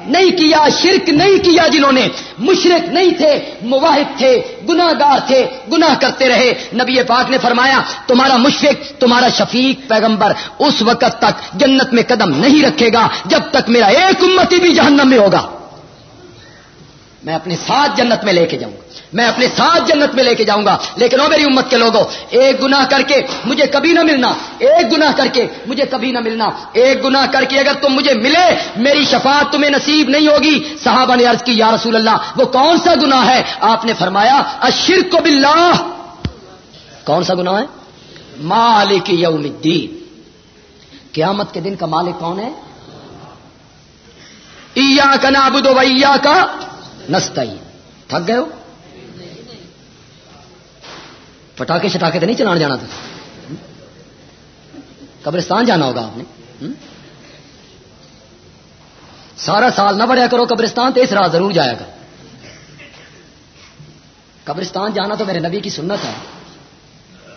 نہیں کیا، شرک نہیں کیا، جنہوں نے مشرق نہیں تھے، مواحد تھے گناہ گار تھے، گناہ کرتے رہے۔ نبی پاک نے فرمایا، تمہارا مشفق تمہارا شفیق پیغمبر اس وقت تک جنت میں قدم نہیں رکھے گا، جب تک میرا ایک امتی بھی جہنم میں ہوگا۔ میں اپنے ساتھ جنت میں لے کے جاؤں گا۔ میں اپنے ساتھ جنت میں لے کے جاؤں گا۔ لیکن وہ میری امت کے لوگوں، ایک گنا کر کے مجھے کبھی نہ ملنا۔ ایک گنا کر کے مجھے کبھی نہ ملنا۔ ایک گنا کر کے اگر تم مجھے ملے، میری شفاعت تمہیں نصیب نہیں ہوگی۔ صحابہ نے عرض کی، یا رسول اللہ، وہ کون سا گنا ہے؟ آپ نے فرمایا اشرک کو کون سا گنا ہے؟ مالک یوم الدین۔ قیامت کے دن کا مالک کون ہے؟ کا نابود ویا کا نستا تھک گئے ہو؟ پٹاخے شٹاخے تو نہیں چلانے جانا تھا؟ قبرستان جانا ہوگا آپ نے۔ سارا سال نہ بڑھیا کرو، قبرستان تو اس رات ضرور جایا گا۔ قبرستان جانا تو میرے نبی کی سنت ہے،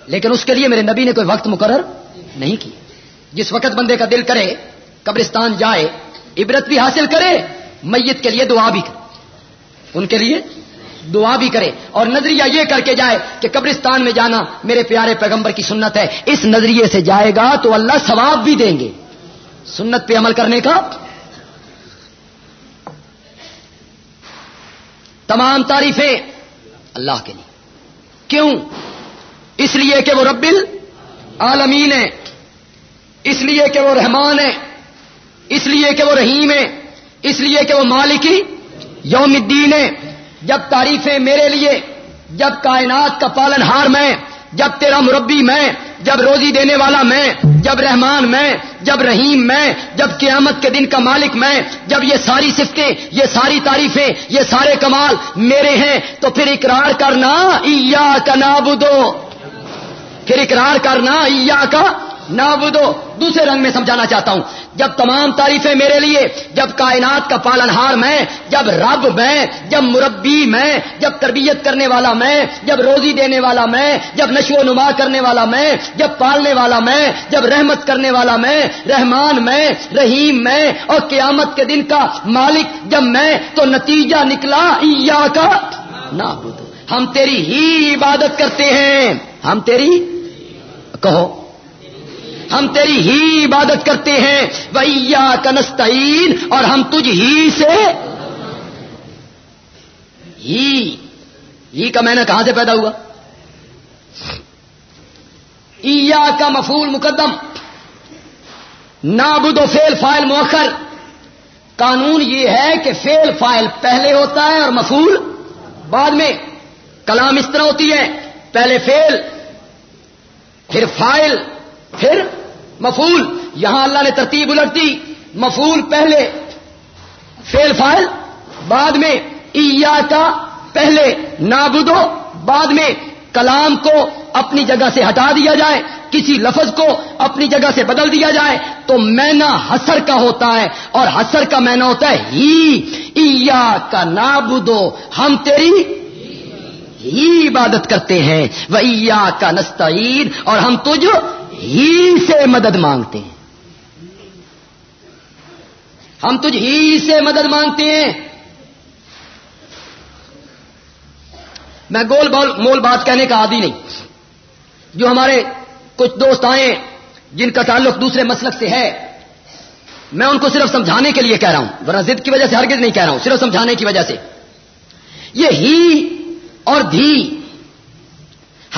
لیکن اس کے لیے میرے نبی نے کوئی وقت مقرر نہیں کیا۔ جس وقت بندے کا دل کرے، قبرستان جائے، عبرت بھی حاصل کرے، میت کے لیے دعا بھی کرے۔ ان کے لیے دعا بھی کرے اور نظریہ یہ کر کے جائے کہ قبرستان میں جانا میرے پیارے پیغمبر کی سنت ہے۔ اس نظریے سے جائے گا تو اللہ ثواب بھی دیں گے۔ سنت پہ عمل کرنے کا تمام تعریفیں اللہ کے لیے۔ کیوں؟ اس لیے کہ وہ ربل عالمین ہے اس لیے کہ وہ رحمان ہے اس لیے کہ وہ رحیم ہے اس لیے کہ وہ مالکی یوم الدین ہے، جب تعریفیں میرے لیے، جب کائنات کا پالن ہار میں، جب تیرا مربی میں، جب روزی دینے والا میں، جب رحمان میں، جب رحیم میں، جب قیامت کے دن کا مالک میں، جب یہ ساری صفتیں، یہ ساری تعریفیں، یہ سارے کمال میرے ہیں، تو پھر اقرار کرنا ایا کا نابودو پھر اقرار کرنا ایا کا نابودو، دوسرے رنگ میں سمجھانا چاہتا ہوں۔ جب تمام تعریفیں میرے لیے، جب کائنات کا پالن ہار میں، جب رب میں، جب مربی میں، جب تربیت کرنے والا میں، جب روزی دینے والا میں، جب نشو و نما کرنے والا میں، جب پالنے والا میں، جب رحمت کرنے والا میں، رحمان میں، رحیم میں، اور قیامت کے دن کا مالک جب میں، تو نتیجہ نکلا ایا کا نہ ہم تیری ہی عبادت کرتے ہیں۔ ہم تیری، کہو۔ ہم تیری ہی عبادت کرتے ہیں ویا کنستین اور ہم تجھ ہی سے ہی ہی کا میں نے کہاں سے پیدا ہوا؟ ایا کا مفول مقدم نابود و فیل فائل موخر قانون یہ ہے کہ فیل فائل پہلے ہوتا ہے اور مفول بعد میں۔ کلام اس طرح ہوتی ہے، پہلے فیل پھر فائل پھر مفول یہاں اللہ نے ترتیب الٹ دی مفول پہلے فیل فائل بعد میں ایا کا پہلے نابودو، بعد میں کلام کو اپنی جگہ سے ہٹا دیا جائے، کسی لفظ کو اپنی جگہ سے بدل دیا جائے، تو مینا حسر کا ہوتا ہے، اور حسر کا مینا ہوتا ہے ہی ایا کا نابودو، ہم تیری ہی عبادت کرتے ہیں وہ ایا کا نستعین، اور ہم تجھ ہی سے مدد مانگتے ہیں۔ ہم تجھ ہی سے مدد مانگتے ہیں۔ میں گول بول مول بات کہنے کا عادی نہیں۔ جو ہمارے کچھ دوست آئے جن کا تعلق دوسرے مسلک سے ہے، میں ان کو صرف سمجھانے کے لیے کہہ رہا ہوں۔ ورنہ ضد کی وجہ سے ہرگز نہیں کہہ رہا ہوں، صرف سمجھانے کی وجہ سے۔ یہ ہی اور دھی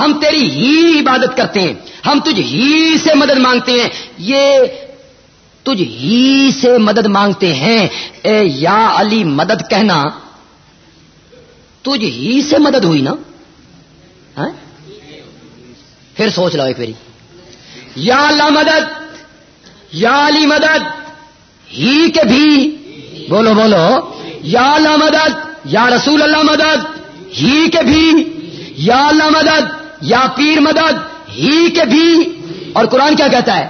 ہم تیری ہی عبادت کرتے ہیں، ہم تجھ ہی سے مدد مانگتے ہیں۔ یہ تجھ ہی سے مدد مانگتے ہیں۔ اے یا علی، مدد کہنا۔ تجھ ہی سے مدد ہوئی نا؟ ہاں؟ پھر سوچ لو ایک میری یا اللہ مدد، یا علی مدد، ہی کے بھی۔ بولو بولو۔ یا اللہ مدد، یا رسول اللہ مدد، ہی کے بھی۔ یا اللہ مدد یا پیر مدد، ہی کے بھی۔ اور قرآن کیا کہتا ہے؟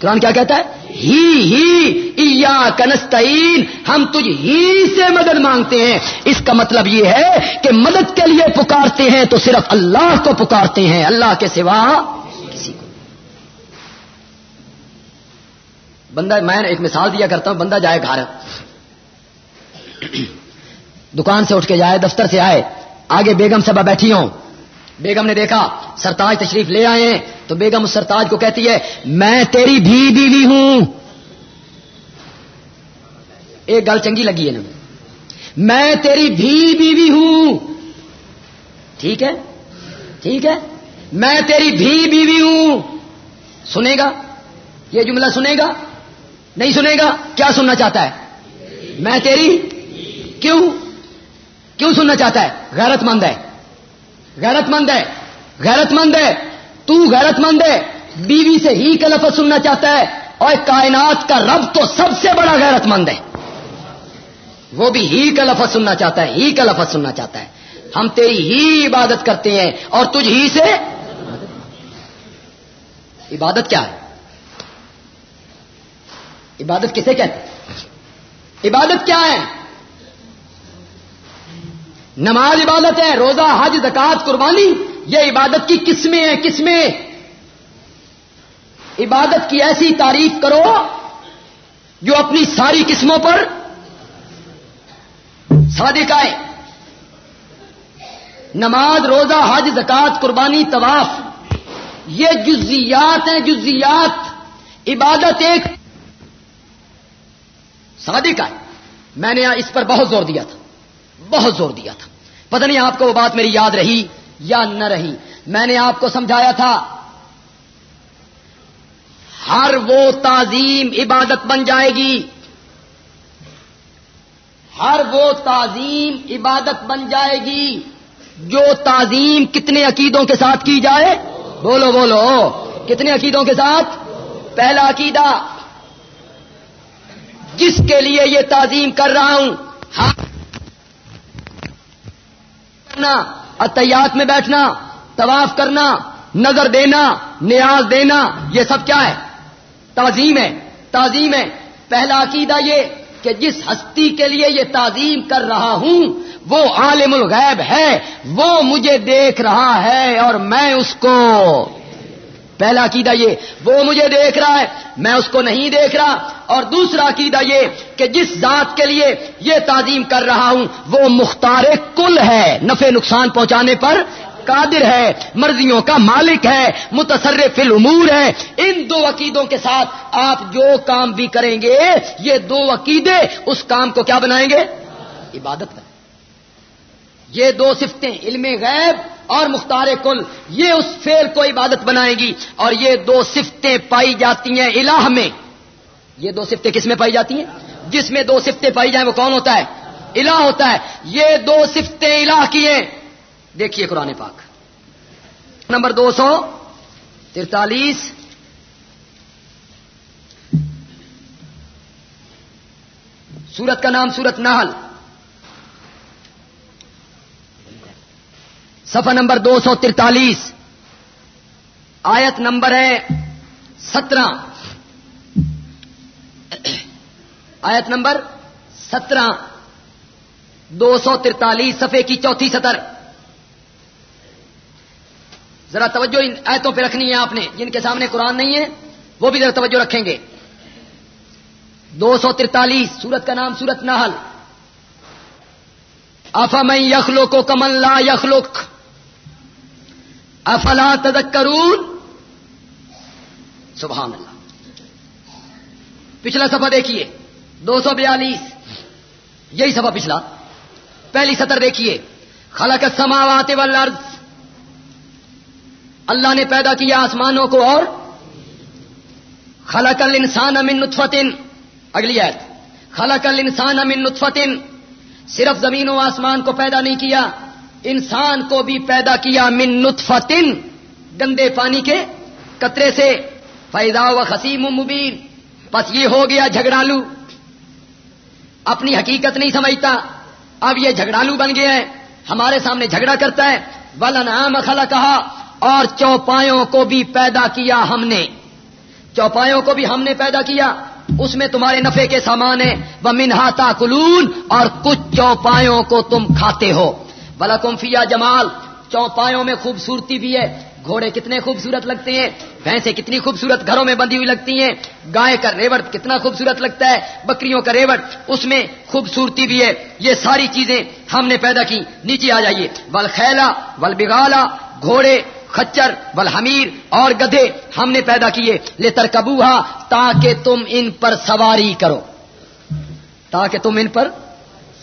قرآن کیا کہتا ہے؟ ہی ہی کنستین ہم تجھ ہی سے مدد مانگتے ہیں۔ اس کا مطلب یہ ہے کہ مدد کے لیے پکارتے ہیں تو صرف اللہ کو پکارتے ہیں۔ اللہ کے سوا کسی کو۔ بندہ، میں ایک مثال دیا کرتا ہوں، بندہ جائے گھر۔ دکان سے اٹھ کے جائے، دفتر سے آئے، آگے بیگم صبح بیٹھی ہوں۔ بیگم نے دیکھا، سرتاج تشریف لے آئے ہیں، تو بیگم اس سرتاج کو کہتی ہے، میں تیری بھی بیوی ہوں۔ ایک گل چنگی لگی ہے نا۔ میں تیری بھی بیوی ہوں۔ ٹھیک ہے؟ ٹھیک ہے؟ میں تیری بھی بیوی ہوں۔ سنے گا؟ یہ جملہ سنے گا؟ نہیں سنے گا؟ کیا سننا چاہتا ہے؟ میں تیری کیوں؟ کیوں سننا چاہتا ہے؟ غیرت مند ہے۔ غیرت مند ہے غیرت مند ہے، تو غیرت مند ہے۔ بیوی سے ہی کا لفظ سننا چاہتا ہے اور کائنات کا رب تو سب سے بڑا غیرت مند ہے۔ وہ بھی ہی کا لفظ سننا چاہتا ہے، ہی کا لفظ سننا چاہتا ہے۔ ہم تیری ہی عبادت کرتے ہیں اور تجھ ہی سے۔ عبادت کیا ہے؟ عبادت کسے کہتے ہیں؟ عبادت کیا ہے؟ نماز عبادت ہے، روزہ، حج زکات قربانی، یہ عبادت کی قسمیں ہیں، قسمیں۔ عبادت کی ایسی تعریف کرو جو اپنی ساری قسموں پر صادق آئے۔ نماز، روزہ، حج زکات قربانی، طواف، یہ جزیات ہیں جزیات عبادت ایک صادق ہے میں نے اس پر بہت زور دیا تھا، بہت زور دیا تھا۔ پتہ نہیں آپ کو وہ بات میری یاد رہی یا نہ رہی۔ میں نے آپ کو سمجھایا تھا۔ ہر وہ تعظیم عبادت بن جائے گی۔ ہر وہ تعظیم عبادت بن جائے گی جو تعظیم کتنے عقیدوں کے ساتھ کی جائے۔ بولو بولو۔ کتنے عقیدوں کے ساتھ؟ پہلا عقیدہ۔ جس کے لیے یہ تعظیم کر رہا ہوں۔ ہاں۔ کرنا اطیات میں بیٹھنا، طواف کرنا، نظر دینا، نیاز دینا، یہ سب کیا ہے؟ تعظیم ہے تعظیم ہے۔ پہلا عقیدہ یہ کہ جس ہستی کے لیے یہ تعظیم کر رہا ہوں، وہ عالم الغیب ہے، وہ مجھے دیکھ رہا ہے اور میں اس کو پہلا عقیدہ یہ، وہ مجھے دیکھ رہا ہے، میں اس کو نہیں دیکھ رہا۔ اور دوسرا عقیدہ یہ کہ جس ذات کے لیے یہ تعظیم کر رہا ہوں، وہ مختار کل ہے، نفع نقصان پہنچانے پر قادر ہے، مرضیوں کا مالک ہے، متصرف الامور ہے۔ ان دو عقیدوں کے ساتھ آپ جو کام بھی کریں گے، یہ دو عقیدے اس کام کو کیا بنائیں گے؟ عبادت کریں یہ دو صفتیں، علم غیب اور مختار کل، یہ اس فیل کو عبادت بنائے گی اور یہ دو صفتیں پائی جاتی ہیں الہ میں۔ یہ دو صفتیں کس میں پائی جاتی ہیں؟ جس میں دو صفتیں پائی جائیں وہ کون ہوتا ہے؟ الہ ہوتا ہے۔ یہ دو صفتیں الہ کی ہیں۔ دیکھیے قرآن پاک۔ نمبر دو سو ترتالیس۔ سورت کا نام سورت نہل سفر نمبر دو سو ترتالیس۔ آیت نمبر ہے سترہ۔ آیت نمبر سترہ۔ دو سو ترتالیس سفے کی چوتھی سطر۔ ذرا توجہ ان آیتوں پہ رکھنی ہے آپ نے، جن کے سامنے قرآن نہیں ہے، وہ بھی ذرا توجہ رکھیں گے۔ دو سو ترتالیس، سورت کا نام سورت نہل افم یخلو کو کمل لا یخلوک افلا تذکرون؟ سبحان اللہ. پچھلا سفا دیکھیے، دو سو بیالیس. یہی سفا پچھلا. پہلی سطر دیکھیے، خلق السماوات والارض. اللہ نے پیدا کیا آسمانوں کو اور خلق الانسان من نطفتن اگلی آیت. خلق الانسان من نطفتن صرف زمین و آسمان کو پیدا نہیں کیا انسان کو بھی پیدا کیا من نطفتن گندے پانی کے قطرے سے۔ فیضا و خسیم مبین بس یہ ہو گیا جھگڑالو۔ اپنی حقیقت نہیں سمجھتا۔ اب یہ جھگڑالو بن گیا ہے ہمارے سامنے جھگڑا کرتا ہے۔ ولن عام خلا کہا اور چوپایوں کو بھی پیدا کیا ہم نے۔ چوپایوں کو بھی ہم نے پیدا کیا۔ اس میں تمہارے نفے کے سامان ہیں۔ وہ منہاتا کلون اور کچھ چوپایوں کو تم کھاتے ہو۔ بلا کمفیا جمال۔ چوپایوں میں خوبصورتی بھی ہے۔ گھوڑے کتنے خوبصورت لگتے ہیں۔ بھینسیں کتنی خوبصورت گھروں میں بندی ہوئی لگتی ہیں۔ گائے کا ریوٹ کتنا خوبصورت لگتا ہے۔ بکریوں کا ریوٹ اس میں خوبصورتی بھی ہے۔ یہ ساری چیزیں ہم نے پیدا کی۔ نیچے آ جائیے۔ ول خیلا ول بگالا گھوڑے، خچر ول حمیر اور گدھے ہم نے پیدا کیے۔ لے تر تاکہ تم ان پر سواری کرو۔ تاکہ تم ان پر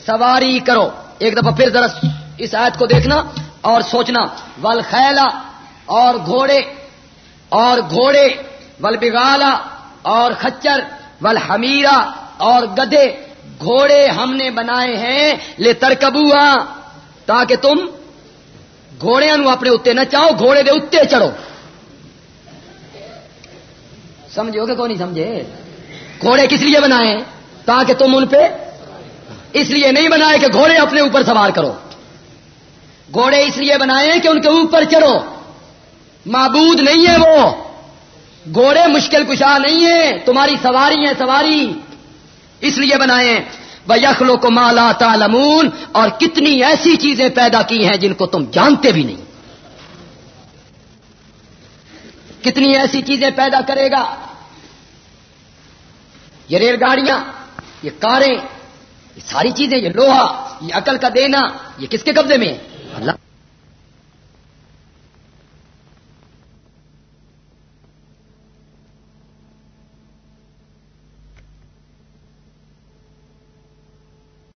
سواری کرو۔ ایک دفعہ پھر ذرا اس آیت کو دیکھنا اور سوچنا ول خیلا اور گھوڑے اور گھوڑے ول بگالا اور خچر ول حمیرا اور گدے گھوڑے ہم نے بنائے ہیں لے ترکبو تاکہ تم گھوڑے اپنے اتنے نہ چاہو، گھوڑے دے اتنے چڑھو۔ سمجھو کہ کون نہیں سمجھے؟ گھوڑے کس لیے بنائے تاکہ تم ان پہ اس لیے نہیں بنائے کہ گھوڑے اپنے اوپر سوار کرو۔ گھوڑے اس لیے بنائے کہ ان کے اوپر چڑھو۔ معبود نہیں ہے وہ۔ گھوڑے مشکل کشا نہیں ہے تمہاری سواری ہے سواری۔ اس لیے بنائے وہ یخلو کو مالا تالمون اور کتنی ایسی چیزیں پیدا کی ہیں جن کو تم جانتے بھی نہیں۔ کتنی ایسی چیزیں پیدا کرے گا۔ یہ ریل گاڑیاں، یہ کاریں، یہ ساری چیزیں، یہ لوہا، یہ عقل کا دینا، یہ کس کے قبضے میں ہے؟ اللہ